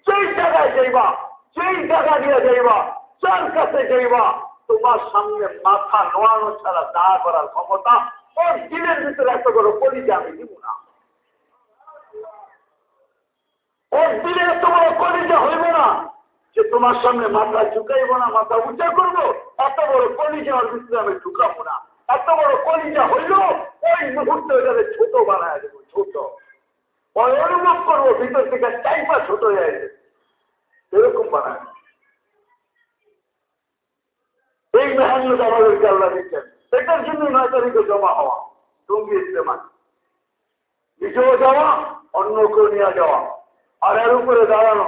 যেই জায়গায় যাইবা, যেই জায়গা দিয়ে যাইবা, যার কাছে যাইবা, তোমার সামনে মাথা নোয়ানো ছাড়া দাঁড়া করার ক্ষমতা, ওর দিনের ভিতরে এত বড় কলিজা আমি দিব না। ওর দিলে এত বড় কলিজা হইব না। যে তোমার সামনে মাথা ঝুঁকাইব না, মাথা উঁচা করব, এত বড় কলিজা ভিতরে আমি ঢুকাবো না। এত বড় কলিজা হইল, ওই মুহূর্তে ওইটাকে ছোট বানায় দেবো, ছোট। ওই অনুভব করব, ভিতর থেকে টাইপা ছোট হয়ে যাবে এরকম বানায় এই মেহান্নটা আমাদেরকে আল্লাহ দিচ্ছেন। এটার জন্য নয় তারিখে জমা হওয়া, টঙ্গি ইস্তেমাল নিজেও যাওয়া, অন্যকেও নিয়ে যাওয়া। আর এর উপরে দাঁড়ানো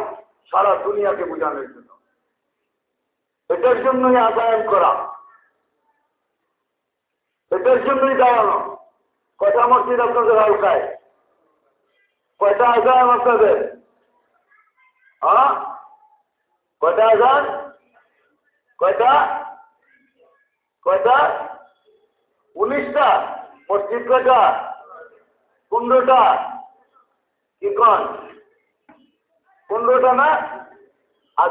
সারা দুনিয়াকে বোঝানোর জন্য। এটার জন্যই আদায়ন করা। এটার জন্যই দাঁড়ানো। কয়টা মসজিদ আপনাদের হালকায় কয়টা আজান আপনাদের? হ্যাঁ? কয়টা আজান? কয়টা? কয়টা? উনিশটা। মসজিদ কয়টা? পনেরোটা। কি কন? পনেরোটা না? আর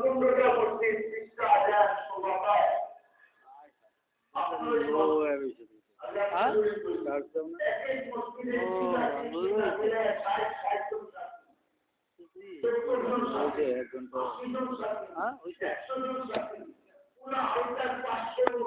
পনেরোটা মসজিদ বিশটা আজান সবাই হ্যাঁ এক ঘণ্টা হ্যাঁ? ওইটা